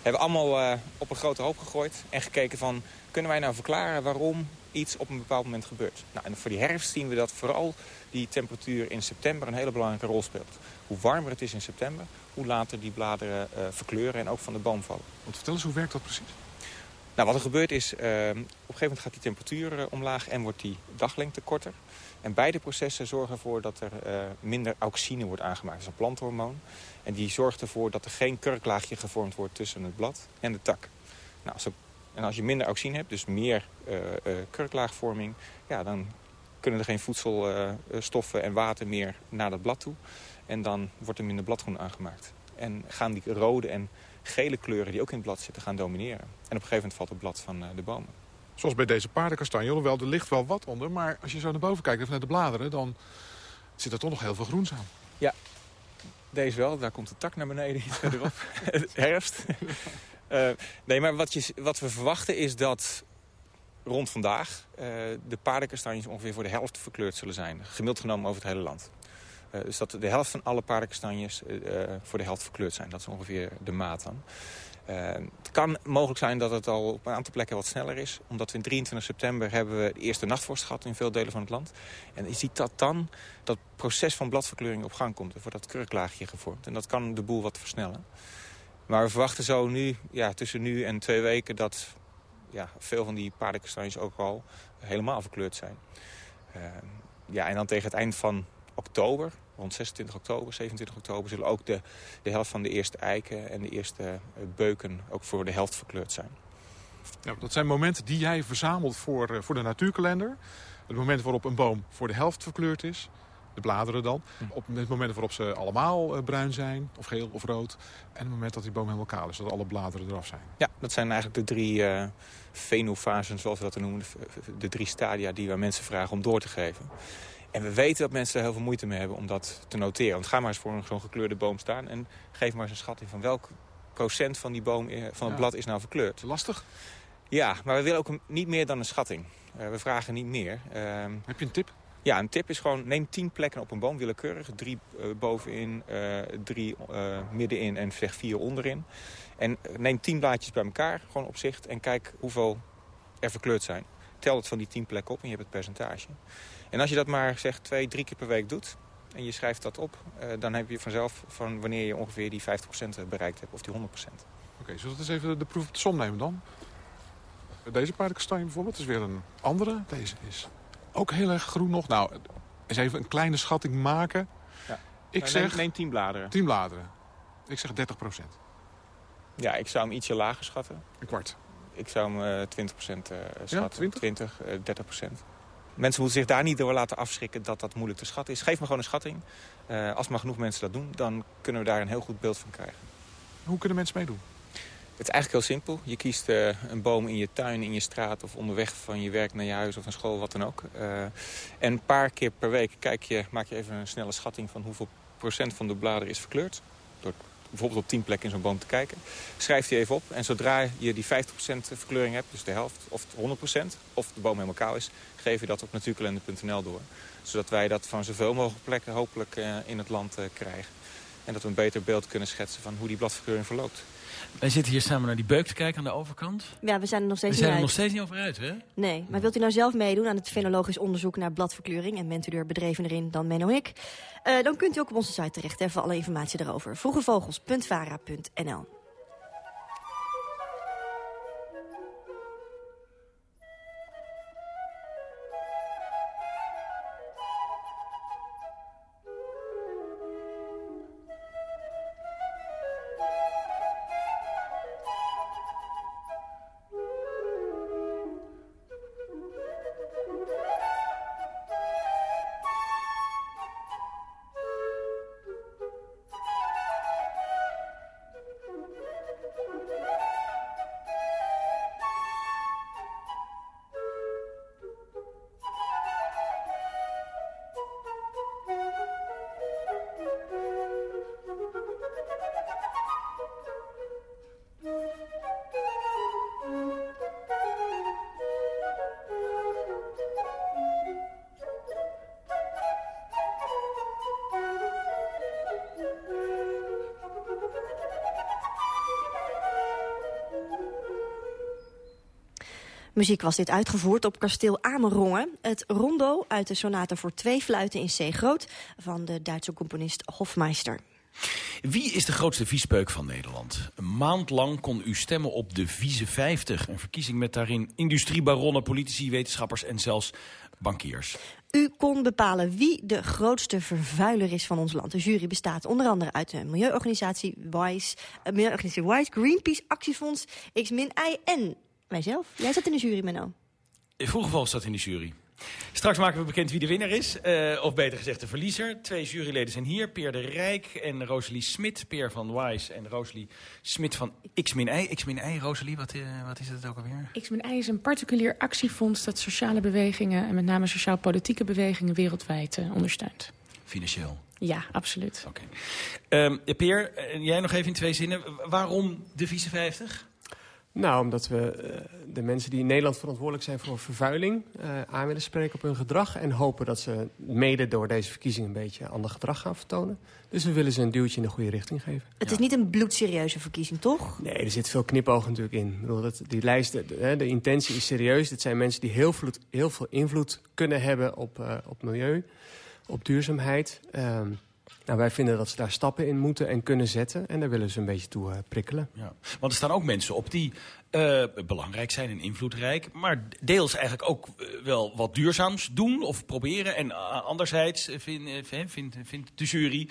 Hebben allemaal uh, op een grote hoop gegooid en gekeken van... kunnen wij nou verklaren waarom iets op een bepaald moment gebeurt? Nou, en voor die herfst zien we dat vooral die temperatuur in september een hele belangrijke rol speelt. Hoe warmer het is in september, hoe later die bladeren uh, verkleuren en ook van de boom vallen. Want vertel eens, hoe werkt dat precies? Nou, wat er gebeurt is, uh, op een gegeven moment gaat die temperatuur uh, omlaag en wordt die daglengte korter. En beide processen zorgen ervoor dat er uh, minder auxine wordt aangemaakt. Dat is een planthormoon. En die zorgt ervoor dat er geen kurklaagje gevormd wordt tussen het blad en de tak. Nou, als en als je minder auxine hebt, dus meer kurklaagvorming... Ja, dan kunnen er geen voedselstoffen en water meer naar dat blad toe. En dan wordt er minder bladgroen aangemaakt. En gaan die rode en gele kleuren die ook in het blad zitten gaan domineren. En op een gegeven moment valt het blad van de bomen. Zoals bij deze paardenkastanje, hoewel er ligt wel wat onder. Maar als je zo naar boven kijkt, even naar de bladeren, dan zit er toch nog heel veel groens aan. Ja, deze wel. Daar komt de tak naar beneden iets verderop. [LAUGHS] Herfst. uh, [LAUGHS] nee, maar wat, je, wat we verwachten is dat rond vandaag uh, de paardenkastanjes ongeveer voor de helft verkleurd zullen zijn. Gemiddeld genomen over het hele land. Uh, dus dat de helft van alle paardenkastanjes voor de helft verkleurd zijn. Dat is ongeveer de maat dan. Uh, het kan mogelijk zijn dat het al op een aantal plekken wat sneller is. Omdat we in 23 september hebben we de eerste nachtvorst gehad in veel delen van het land. En je ziet dat dan dat proces van bladverkleuring op gang komt. Er wordt dat kurklaagje gevormd. En dat kan de boel wat versnellen. Maar we verwachten zo nu, ja, tussen nu en twee weken... dat ja, veel van die paardenkastanjes ook al helemaal verkleurd zijn. Uh, ja, en dan tegen het eind van oktober rond 26 oktober, 27 oktober... zullen ook de, de helft van de eerste eiken en de eerste beuken ook voor de helft verkleurd zijn. Ja, dat zijn momenten die jij verzamelt voor, voor de natuurkalender. Het moment waarop een boom voor de helft verkleurd is. De bladeren dan. Hm. Op het moment waarop ze allemaal bruin zijn, of geel of rood. En het moment dat die boom helemaal kaal is, dat alle bladeren eraf zijn. Ja, dat zijn eigenlijk de drie uh, fenofasen, zoals we dat noemen. De, de drie stadia die we mensen vragen om door te geven. En we weten dat mensen er heel veel moeite mee hebben om dat te noteren. Want ga maar eens voor zo'n gekleurde boom staan... en geef maar eens een schatting van welk procent van die boom eh, van het blad is nou verkleurd. Lastig? Ja, maar we willen ook niet meer dan een schatting. Uh, we vragen niet meer. Uh, Heb je een tip? Ja, een tip is gewoon neem tien plekken op een boom willekeurig. Drie uh, bovenin, drie middenin en zeg vier onderin. En neem tien blaadjes bij elkaar, gewoon op zicht, en kijk hoeveel er verkleurd zijn. Tel het van die tien plekken op en je hebt het percentage. En als je dat maar zeg twee, drie keer per week doet en je schrijft dat op... Uh, dan heb je vanzelf van wanneer je ongeveer die 50% bereikt hebt of die 100%. Oké, okay, zullen we eens even de proef op de som nemen dan? Deze paardenkastanje bijvoorbeeld is weer een andere. Deze is ook heel erg groen nog. Nou, eens even een kleine schatting maken. Ja. Ik neem, zeg... Neem 10 bladeren. 10 bladeren. Ik zeg 30% Ja, ik zou hem ietsje lager schatten. Een kwart. Ik zou hem uh, 20% uh, schatten. Ja, 20? 20 uh, 30 Mensen moeten zich daar niet door laten afschrikken dat dat moeilijk te schatten is. Geef me gewoon een schatting. Uh, als maar genoeg mensen dat doen, dan kunnen we daar een heel goed beeld van krijgen. Hoe kunnen mensen meedoen? Het is eigenlijk heel simpel. Je kiest uh, een boom in je tuin, in je straat of onderweg van je werk naar je huis of naar school, wat dan ook. Uh, en een paar keer per week kijk je, maak je even een snelle schatting van hoeveel procent van de bladeren is verkleurd. Bijvoorbeeld op 10 plekken in zo'n boom te kijken. Schrijf die even op en zodra je die 50% verkleuring hebt, dus de helft of 100%, of de boom helemaal kaal is, geef je dat op natuurkalender.nl door. Zodat wij dat van zoveel mogelijk plekken hopelijk uh, in het land uh, krijgen. En dat we een beter beeld kunnen schetsen van hoe die bladverkleuring verloopt. Wij zitten hier samen naar die beuk te kijken aan de overkant. Ja, we zijn er nog steeds we zijn niet er uit. nog steeds niet over uit, hè? Nee, maar wilt u nou zelf meedoen aan het fenologisch onderzoek naar bladverkleuring... en bent u er bedreven erin dan Menno ik... Uh, dan kunt u ook op onze site terecht hè, voor alle informatie daarover. vroegevogels.vara.nl Muziek was dit uitgevoerd op kasteel Amerongen. Het rondo uit de sonate voor twee fluiten in C groot... van de Duitse componist Hofmeister. Wie is de grootste viespeuk van Nederland? Een maand lang kon u stemmen op de Vieze 50. Een verkiezing met daarin industriebaronnen, politici, wetenschappers en zelfs bankiers. U kon bepalen wie de grootste vervuiler is van ons land. De jury bestaat onder andere uit de milieuorganisatie WISE, uh, milieuorganisatie WISE Greenpeace, Actiefonds, X-I en mijzelf. Jij zat in de jury, Menno. Vroeger geval staat in de jury. Straks maken we bekend wie de winnaar is. Uh, of beter gezegd de verliezer. Twee juryleden zijn hier. Peer de Rijk en Rosalie Smit. Peer van Wise en Rosalie Smit van X-I. X-I, Rosalie, wat, uh, wat is het ook alweer? X-I is een particulier actiefonds dat sociale bewegingen... en met name sociaal-politieke bewegingen wereldwijd uh, ondersteunt. Financieel? Ja, absoluut. Oké. Okay. Um, Peer, jij nog even in twee zinnen. Waarom de vieze 50? Nou, omdat we uh, de mensen die in Nederland verantwoordelijk zijn voor vervuiling... Uh, aan willen spreken op hun gedrag... en hopen dat ze mede door deze verkiezing een beetje ander gedrag gaan vertonen. Dus we willen ze een duwtje in de goede richting geven. Het ja. is niet een bloedserieuze verkiezing, toch? Nee, er zit veel knipoog natuurlijk in. Ik bedoel, dat, die lijst, de, de, intentie is serieus. Dit zijn mensen die heel, vloed, heel veel invloed kunnen hebben op, uh, op milieu, op duurzaamheid... Um, nou, wij vinden dat ze daar stappen in moeten en kunnen zetten. En daar willen ze een beetje toe uh, prikkelen. Ja. Want er staan ook mensen op die uh, belangrijk zijn en invloedrijk. Maar deels eigenlijk ook uh, wel wat duurzaams doen of proberen. En anderzijds vindt vind, vind de jury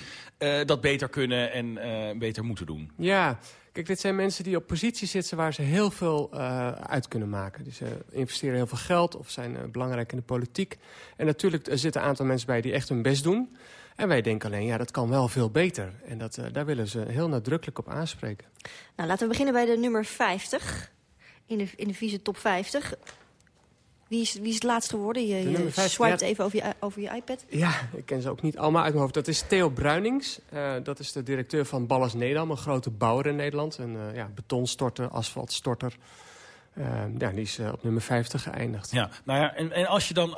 dat beter kunnen en beter moeten doen. Ja, Kijk, dit zijn mensen die op posities zitten waar ze heel veel uh, uit kunnen maken. Dus ze investeren heel veel geld of zijn uh, belangrijk in de politiek. En natuurlijk er zitten een aantal mensen bij die echt hun best doen. En wij denken alleen, ja, dat kan wel veel beter. En dat, uh, daar willen ze heel nadrukkelijk op aanspreken. Nou, laten we beginnen bij de nummer 50. In de, in de vieze top 50. Wie is, wie is het laatst geworden? Je, je swipet even over je, over je iPad. Ja, ik ken ze ook niet allemaal uit mijn hoofd. Dat is Theo Bruinings. Uh, dat is de directeur van Ballas Nedam, een grote bouwer in Nederland. Een uh, ja, betonstorter, asfaltstorter. Uh, ja, die is op nummer 50 geëindigd. Ja, nou ja, en, en als je dan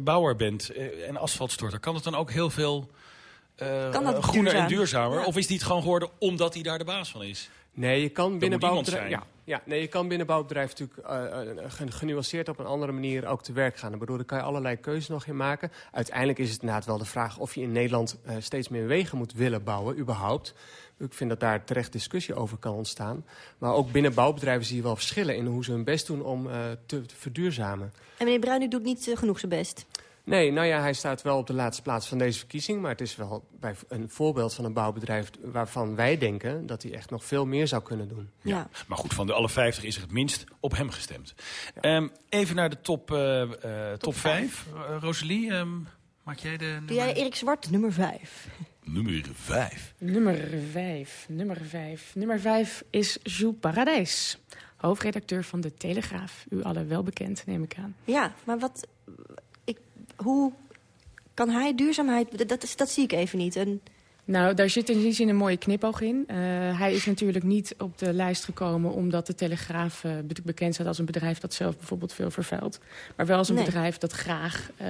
bouwer bent en asfaltstorter... kan het dan ook heel veel groener duurzaam? en duurzamer? Ja. Of is die het gewoon geworden omdat hij daar de baas van is? Nee, je kan binnen moet iemand bouwbedrijf... zijn. Ja, ja, nee, je kan binnen bouwbedrijf natuurlijk eh, eh, gen- genuanceerd op een andere manier ook te werk gaan. Ik bedoel, daar kan je allerlei keuzes nog in maken. Uiteindelijk is het inderdaad wel de vraag of je in Nederland eh, steeds meer wegen moet willen bouwen, überhaupt. Ik vind dat daar terecht discussie over kan ontstaan. Maar ook binnen bouwbedrijven zie je wel verschillen in hoe ze hun best doen om eh, te, te verduurzamen. En meneer Bruin, u doet niet eh, genoeg zijn best. Nee, nou ja, hij staat wel op de laatste plaats van deze verkiezing. Maar het is wel bij een voorbeeld van een bouwbedrijf waarvan wij denken dat hij echt nog veel meer zou kunnen doen. Ja. Maar goed, van de alle 50 is er het minst op hem gestemd. Ehm, even naar de top, eh eh, top 5. Rosalie, ehm, maak jij de Doe jij Erik Zwart, nummer 5? nummer 5? Nummer 5. Nummer 5. Nummer 5 is Jules Paradijs. Hoofdredacteur van De Telegraaf. U alle wel bekend, neem ik aan. Ja, maar wat... Hoe kan hij duurzaamheid... Dat, dat, dat zie ik even niet. Nou, daar zit in die zin een mooie knipoog in. Eh, hij is natuurlijk niet op de lijst gekomen omdat de Telegraaf eh, be- bekend staat als een bedrijf dat zelf bijvoorbeeld veel vervuilt. Maar wel als een Nee. bedrijf dat graag eh,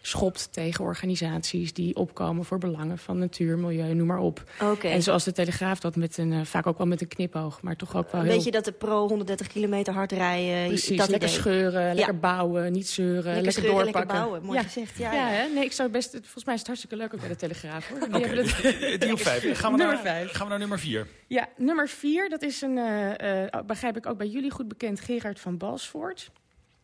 schopt tegen organisaties die opkomen voor belangen van natuur, milieu, noem maar op. En zoals de Telegraaf dat met een, vaak ook wel met een knipoog, maar toch ook wel heel... Weet je dat de pro 130 kilometer hard rijden? Precies, dat lekker idee. scheuren, Ja. lekker bouwen, niet zeuren, lekker, Lekker scheuren, lekker doorpakken. bouwen, mooi gezegd, ja, ja. hè? Nee, ik zou best, volgens mij is het hartstikke leuk ook bij de Telegraaf. Hoor. [LAUGHS] Die hebben het- [LAUGHS] die op 5. Gaan we, Nummer naar, vijf. gaan we naar nummer 4. Ja, nummer vier, dat is een, eh, eh, begrijp ik ook bij jullie goed bekend, Gerard van Balsvoort.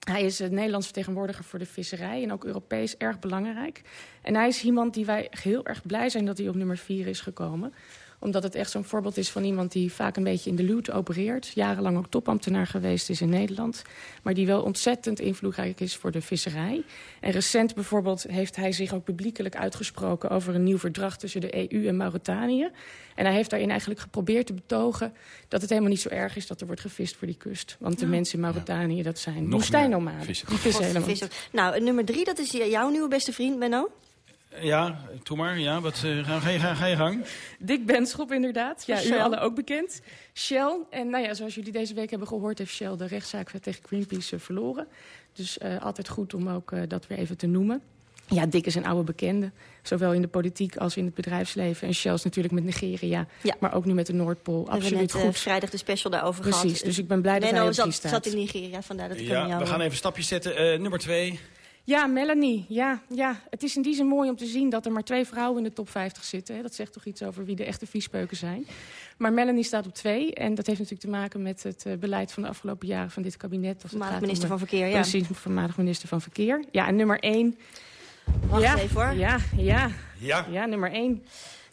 Hij is het Nederlands vertegenwoordiger voor de visserij en ook Europees erg belangrijk. En hij is iemand die wij heel erg blij zijn dat hij op nummer vier is gekomen omdat het echt zo'n voorbeeld is van iemand die vaak een beetje in de luwte opereert. Jarenlang ook topambtenaar geweest is in Nederland. Maar die wel ontzettend invloedrijk is voor de visserij. En recent bijvoorbeeld heeft hij zich ook publiekelijk uitgesproken... over een nieuw verdrag tussen de EU en Mauritanië. En hij heeft daarin eigenlijk geprobeerd te betogen... dat het helemaal niet zo erg is dat er wordt gevist voor die kust. Want de Ja. mensen in Mauritanië, dat zijn Nog woestijnnomaden. Die vissen helemaal. Nou, en nummer drie, dat is jouw nieuwe beste vriend, Benno. Ja, doe maar. Ja, wat, eh, ga, ga, je- ga, ga je gang. Dick Benschop inderdaad. Ja, u allen ook bekend. Shell. En nou ja, zoals jullie deze week hebben gehoord... heeft Shell de rechtszaak tegen Greenpeace eh, verloren. Dus eh, altijd goed om ook eh, dat weer even te noemen. Ja, Dick is een oude bekende. Zowel in de politiek als in het bedrijfsleven. En Shell is natuurlijk met Nigeria. Ja. Maar ook nu met de Noordpool. We hebben Absoluut net goed. vrijdag de special daarover Precies, gehad. dus ik ben blij dat hij op die zat, staat. zat in Nigeria, vandaar dat ik Ja, jou... we gaan even stapjes zetten. Eh, nummer 2. Ja, Melanie. Ja, ja, het is in die zin mooi om te zien dat er maar twee vrouwen in de top 50 zitten. Hè. Dat zegt toch iets over wie de echte viespeuken zijn. Maar Melanie staat op twee. En dat heeft natuurlijk te maken met het eh, beleid van de afgelopen jaren van dit kabinet. Voormalig minister om, van eh, Verkeer, ja. Precies, voormalig minister van Verkeer. Ja, en nummer één. Wacht ja, even hoor. Ja, ja, Ja. ja, nummer één.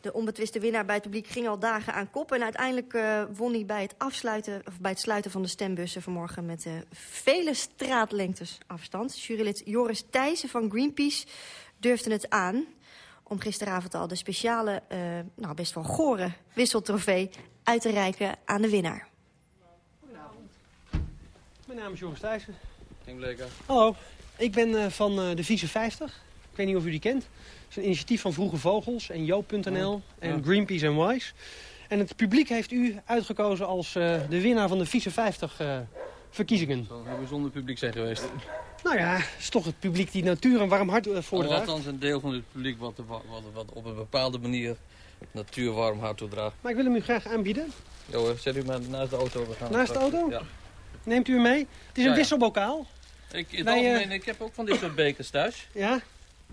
De onbetwiste winnaar bij het publiek ging al dagen aan kop. En uiteindelijk eh, won hij bij het, afsluiten, of bij het sluiten van de stembussen vanmorgen... met eh, vele straatlengtes afstand. Jurylid Joris Thijssen van Greenpeace durfde het aan... om gisteravond al de speciale, eh, nou best wel gore wisseltrofee... uit te reiken aan de winnaar. Mijn naam is Joris Thijssen. Hallo, ik ben eh, van eh, de Vieze 50. Ik weet niet of u die kent. Het is een initiatief van Vroege Vogels en Joop.nl en. Greenpeace en Wise. En het publiek heeft u uitgekozen als eh, de winnaar van de Vieze 50 eh, verkiezingen. Zal een bijzonder publiek zijn geweest. Nou ja, het is toch het publiek die natuur een warm hart eh, voordraagt. Althans een deel van het publiek wat, wat, wat op een bepaalde manier natuur warm hart toedraagt. Maar ik wil hem u graag aanbieden. Jo, hoor, zet u maar naast de auto. We gaan Naast de auto? Ja. Neemt u hem mee? Het is een ja. wisselbokaal. Ik, in het Wij, algemeen, ik heb ook van dit soort bekers thuis. Ja?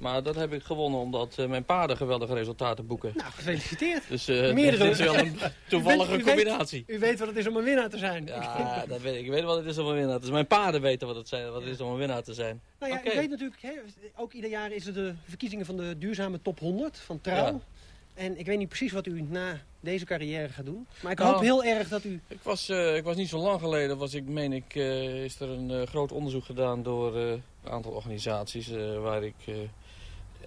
Maar dat heb ik gewonnen omdat eh, mijn paarden geweldige resultaten boeken. Nou, gefeliciteerd. Dus Meerdere. dit is wel een [LAUGHS] toevallige U weet- combinatie. U weet wat het is om een winnaar te zijn. Ja, [LAUGHS] dat weet ik. Ik weet wat het is om een winnaar te zijn. Mijn paarden weten wat het, zijn, wat het is om een winnaar te zijn. Nou ja, Oké. u weet natuurlijk, hè, ook ieder jaar is er de verkiezingen van de duurzame top 100 van Trouw. Ja. En ik weet niet precies wat u na deze carrière gaat doen. Maar ik Nou, hoop heel erg dat u... Ik was, eh, ik was niet zo lang geleden, was ik, meen ik, is er een groot onderzoek gedaan door een aantal organisaties. waar ik,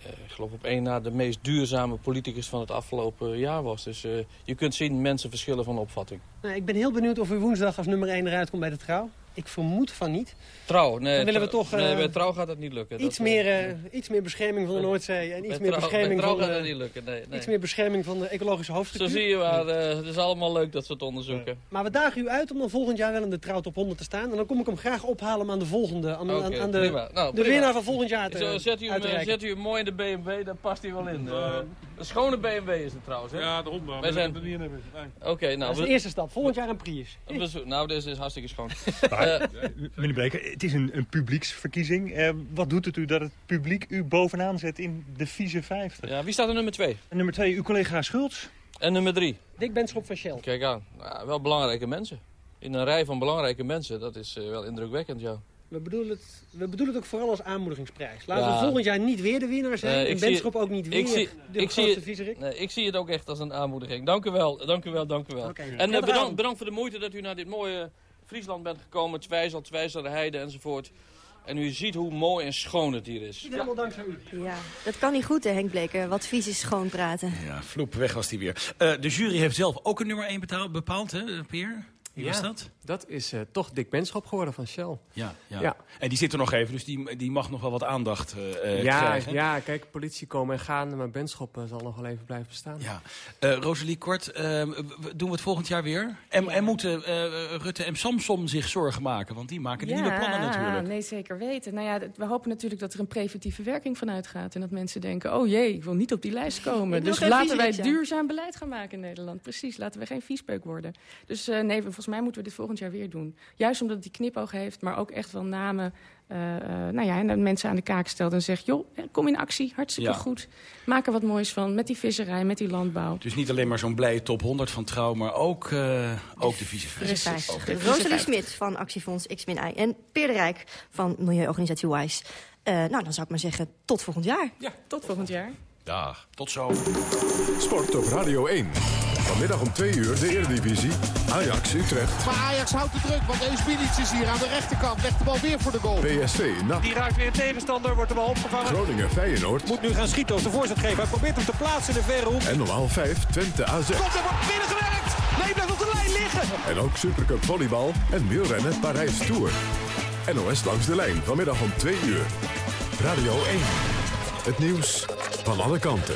ik geloof op één na, de meest duurzame politicus van het afgelopen jaar was. Dus eh, je kunt zien, mensen verschillen van opvatting. Nou, ik ben heel benieuwd of u woensdag als nummer 1 eruit komt bij de Trouw. Ik vermoed van niet. Trouw, nee. Dan willen we trouw- toch, nee, eh, bij trouw gaat dat niet lukken. Iets Dat, eh, meer, eh, iets meer bescherming van de Noordzee en iets meer trouw- bescherming van gaat dat niet lukken, nee. nee. iets meer bescherming van de ecologische Zo hoofdstructuur. zie je maar, eh, het is allemaal leuk dat soort onderzoeken. Maar we dagen u uit om dan volgend jaar wel in de Trouw top 100 te staan. En dan kom ik hem graag ophalen om aan de volgende, aan, aan- Oké, aan de. Nou, de winnaar van volgend jaar te Zo, zet, u uit hem, zet u hem mooi in de BMW, daar past hij wel in. Eh, Een schone BMW is het trouwens, hè? Ja, de hond Wij zijn... er niet in hebben. Oké, nou... dat is de eerste stap. Volgend jaar een Prius. Nou, deze is hartstikke schoon. [LAUGHS] Maar, Eh, meneer Bleker, het is een, een publieksverkiezing. Eh, wat doet het u dat het publiek u bovenaan zet in de vieze 50? ja, wie staat er nummer 2? Nummer 2, uw collega Schultz. En nummer 3? Dick Benschop van Shell. Kijk aan. Nou, wel belangrijke mensen. In een rij van belangrijke mensen. Dat is eh, wel indrukwekkend, ja. We bedoelen, het, we bedoelen het ook vooral als aanmoedigingsprijs. Laten Ja. we volgend jaar niet weer de winnaar zijn. En ik zie- Benschop ook niet weer ik zie, de ik, grootste viezerik. nee, ik zie het ook echt als een aanmoediging. Dank u wel, dank u wel, dank u wel. En bedankt, bedankt voor de moeite dat u naar dit mooie Friesland bent gekomen. Twijzel, Twijzel, de Heide enzovoort. En u ziet hoe mooi en schoon het hier is. Helemaal dankzij u. Ja, dat kan niet goed, hè, Henk Bleker. Wat vies is schoon praten. Ja, vloep, weg was die weer. Eh, de jury heeft zelf ook een nummer 1 betaald, bepaald, hè, Peer? Wie was dat? Dat is eh, toch Dick Benschop geworden van Shell. Ja, ja. Ja. En die zit er nog even, dus die, die mag nog wel wat aandacht eh, eh, ja, krijgen. ja, kijk, politie komen en gaan, maar Benschop zal nog wel even blijven bestaan. Ja. Eh, Rosalie Kort, doen we het volgend jaar weer? En, en moeten eh, Rutte en Samson zich zorgen maken? Want die maken de nieuwe plannen natuurlijk. nee, zeker weten. Nou ja, we hopen natuurlijk dat er een preventieve werking van uitgaat. En dat mensen denken, oh jee, ik wil niet op die lijst komen. Dus laten wij duurzaam beleid gaan maken in Nederland. Precies, laten we geen viespeuk worden. Dus eh, nee, volgens mij moeten we dit volgend jaar weer doen. Juist omdat het die knipoog heeft, maar ook echt wel namen... eh, eh, nou ja, en dan mensen aan de kaak stelt en zegt... joh, eh, kom in actie, hartstikke Ja. goed. Maak er wat moois van, met die visserij, met die landbouw. Dus niet alleen maar zo'n blije top 100 van trouw, maar ook, eh, ook de vieze Precies. Rosalie Smit van Actiefonds X-I en Peer de Rijk van Milieuorganisatie WISE. Eh, nou, dan zou ik maar zeggen, tot volgend jaar. Ja, tot volgend jaar. Dag, tot zo. Sport op Radio 1. Vanmiddag om 2 uur de Eredivisie. Ajax Utrecht. Maar Ajax houdt de druk, want Eus Bilic is hier aan de rechterkant. Legt de bal weer voor de goal. PSV NAC. Die raakt weer tegenstander, wordt de bal opgevangen. Groningen Feyenoord. Moet nu gaan schieten als de voorzet geven. Hij probeert hem te plaatsen in de verre hoek. En half 5 Twente AZ. Komt er wordt binnengewerkt. Nee, blijft op de lijn liggen. En ook Supercup volleybal en wielrennen Parijs Tour. NOS langs de lijn vanmiddag om 2 uur. Radio 1. Het nieuws van alle kanten.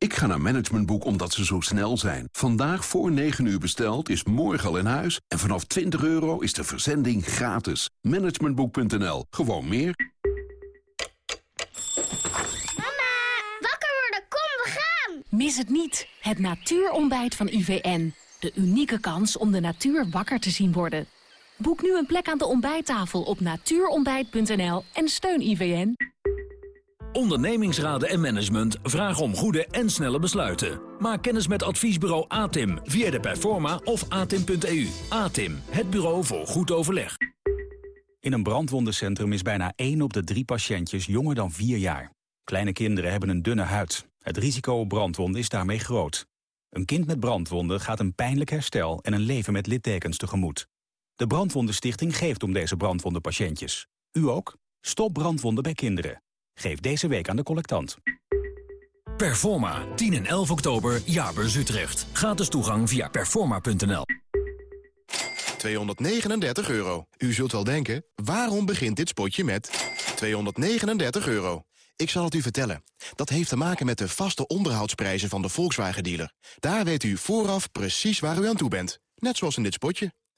Ik ga naar Managementboek omdat ze zo snel zijn. Vandaag voor 9 uur besteld is morgen al in huis. En vanaf 20 euro is de verzending gratis. Managementboek.nl. Gewoon meer. Wakker worden, kom, we gaan! Mis het niet, het natuurontbijt van IVN. De unieke kans om de natuur wakker te zien worden. Boek nu een plek aan de ontbijttafel op natuurontbijt.nl en steun IVN. Ondernemingsraden en management vragen om goede en snelle besluiten. Maak kennis met adviesbureau ATIM via de Performa of atim.eu. ATIM, het bureau voor goed overleg. In een brandwondencentrum is bijna 1 op de drie patiëntjes jonger dan 4 jaar. Kleine kinderen hebben een dunne huid. Het risico op brandwonden is daarmee groot. Een kind met brandwonden gaat een pijnlijk herstel en een leven met littekens tegemoet. De Brandwondenstichting geeft om deze brandwondenpatiëntjes. U ook? Stop brandwonden bij kinderen. Geef deze week aan de collectant. Performa, 10 en 11 oktober, Jaarbeurs Utrecht. Gratis toegang via performa.nl. 239 euro. U zult wel denken, waarom begint dit spotje met 239 euro? Ik zal het u vertellen. Dat heeft te maken met de vaste onderhoudsprijzen van de Volkswagen-dealer. Daar weet u vooraf precies waar u aan toe bent. Net zoals in dit spotje.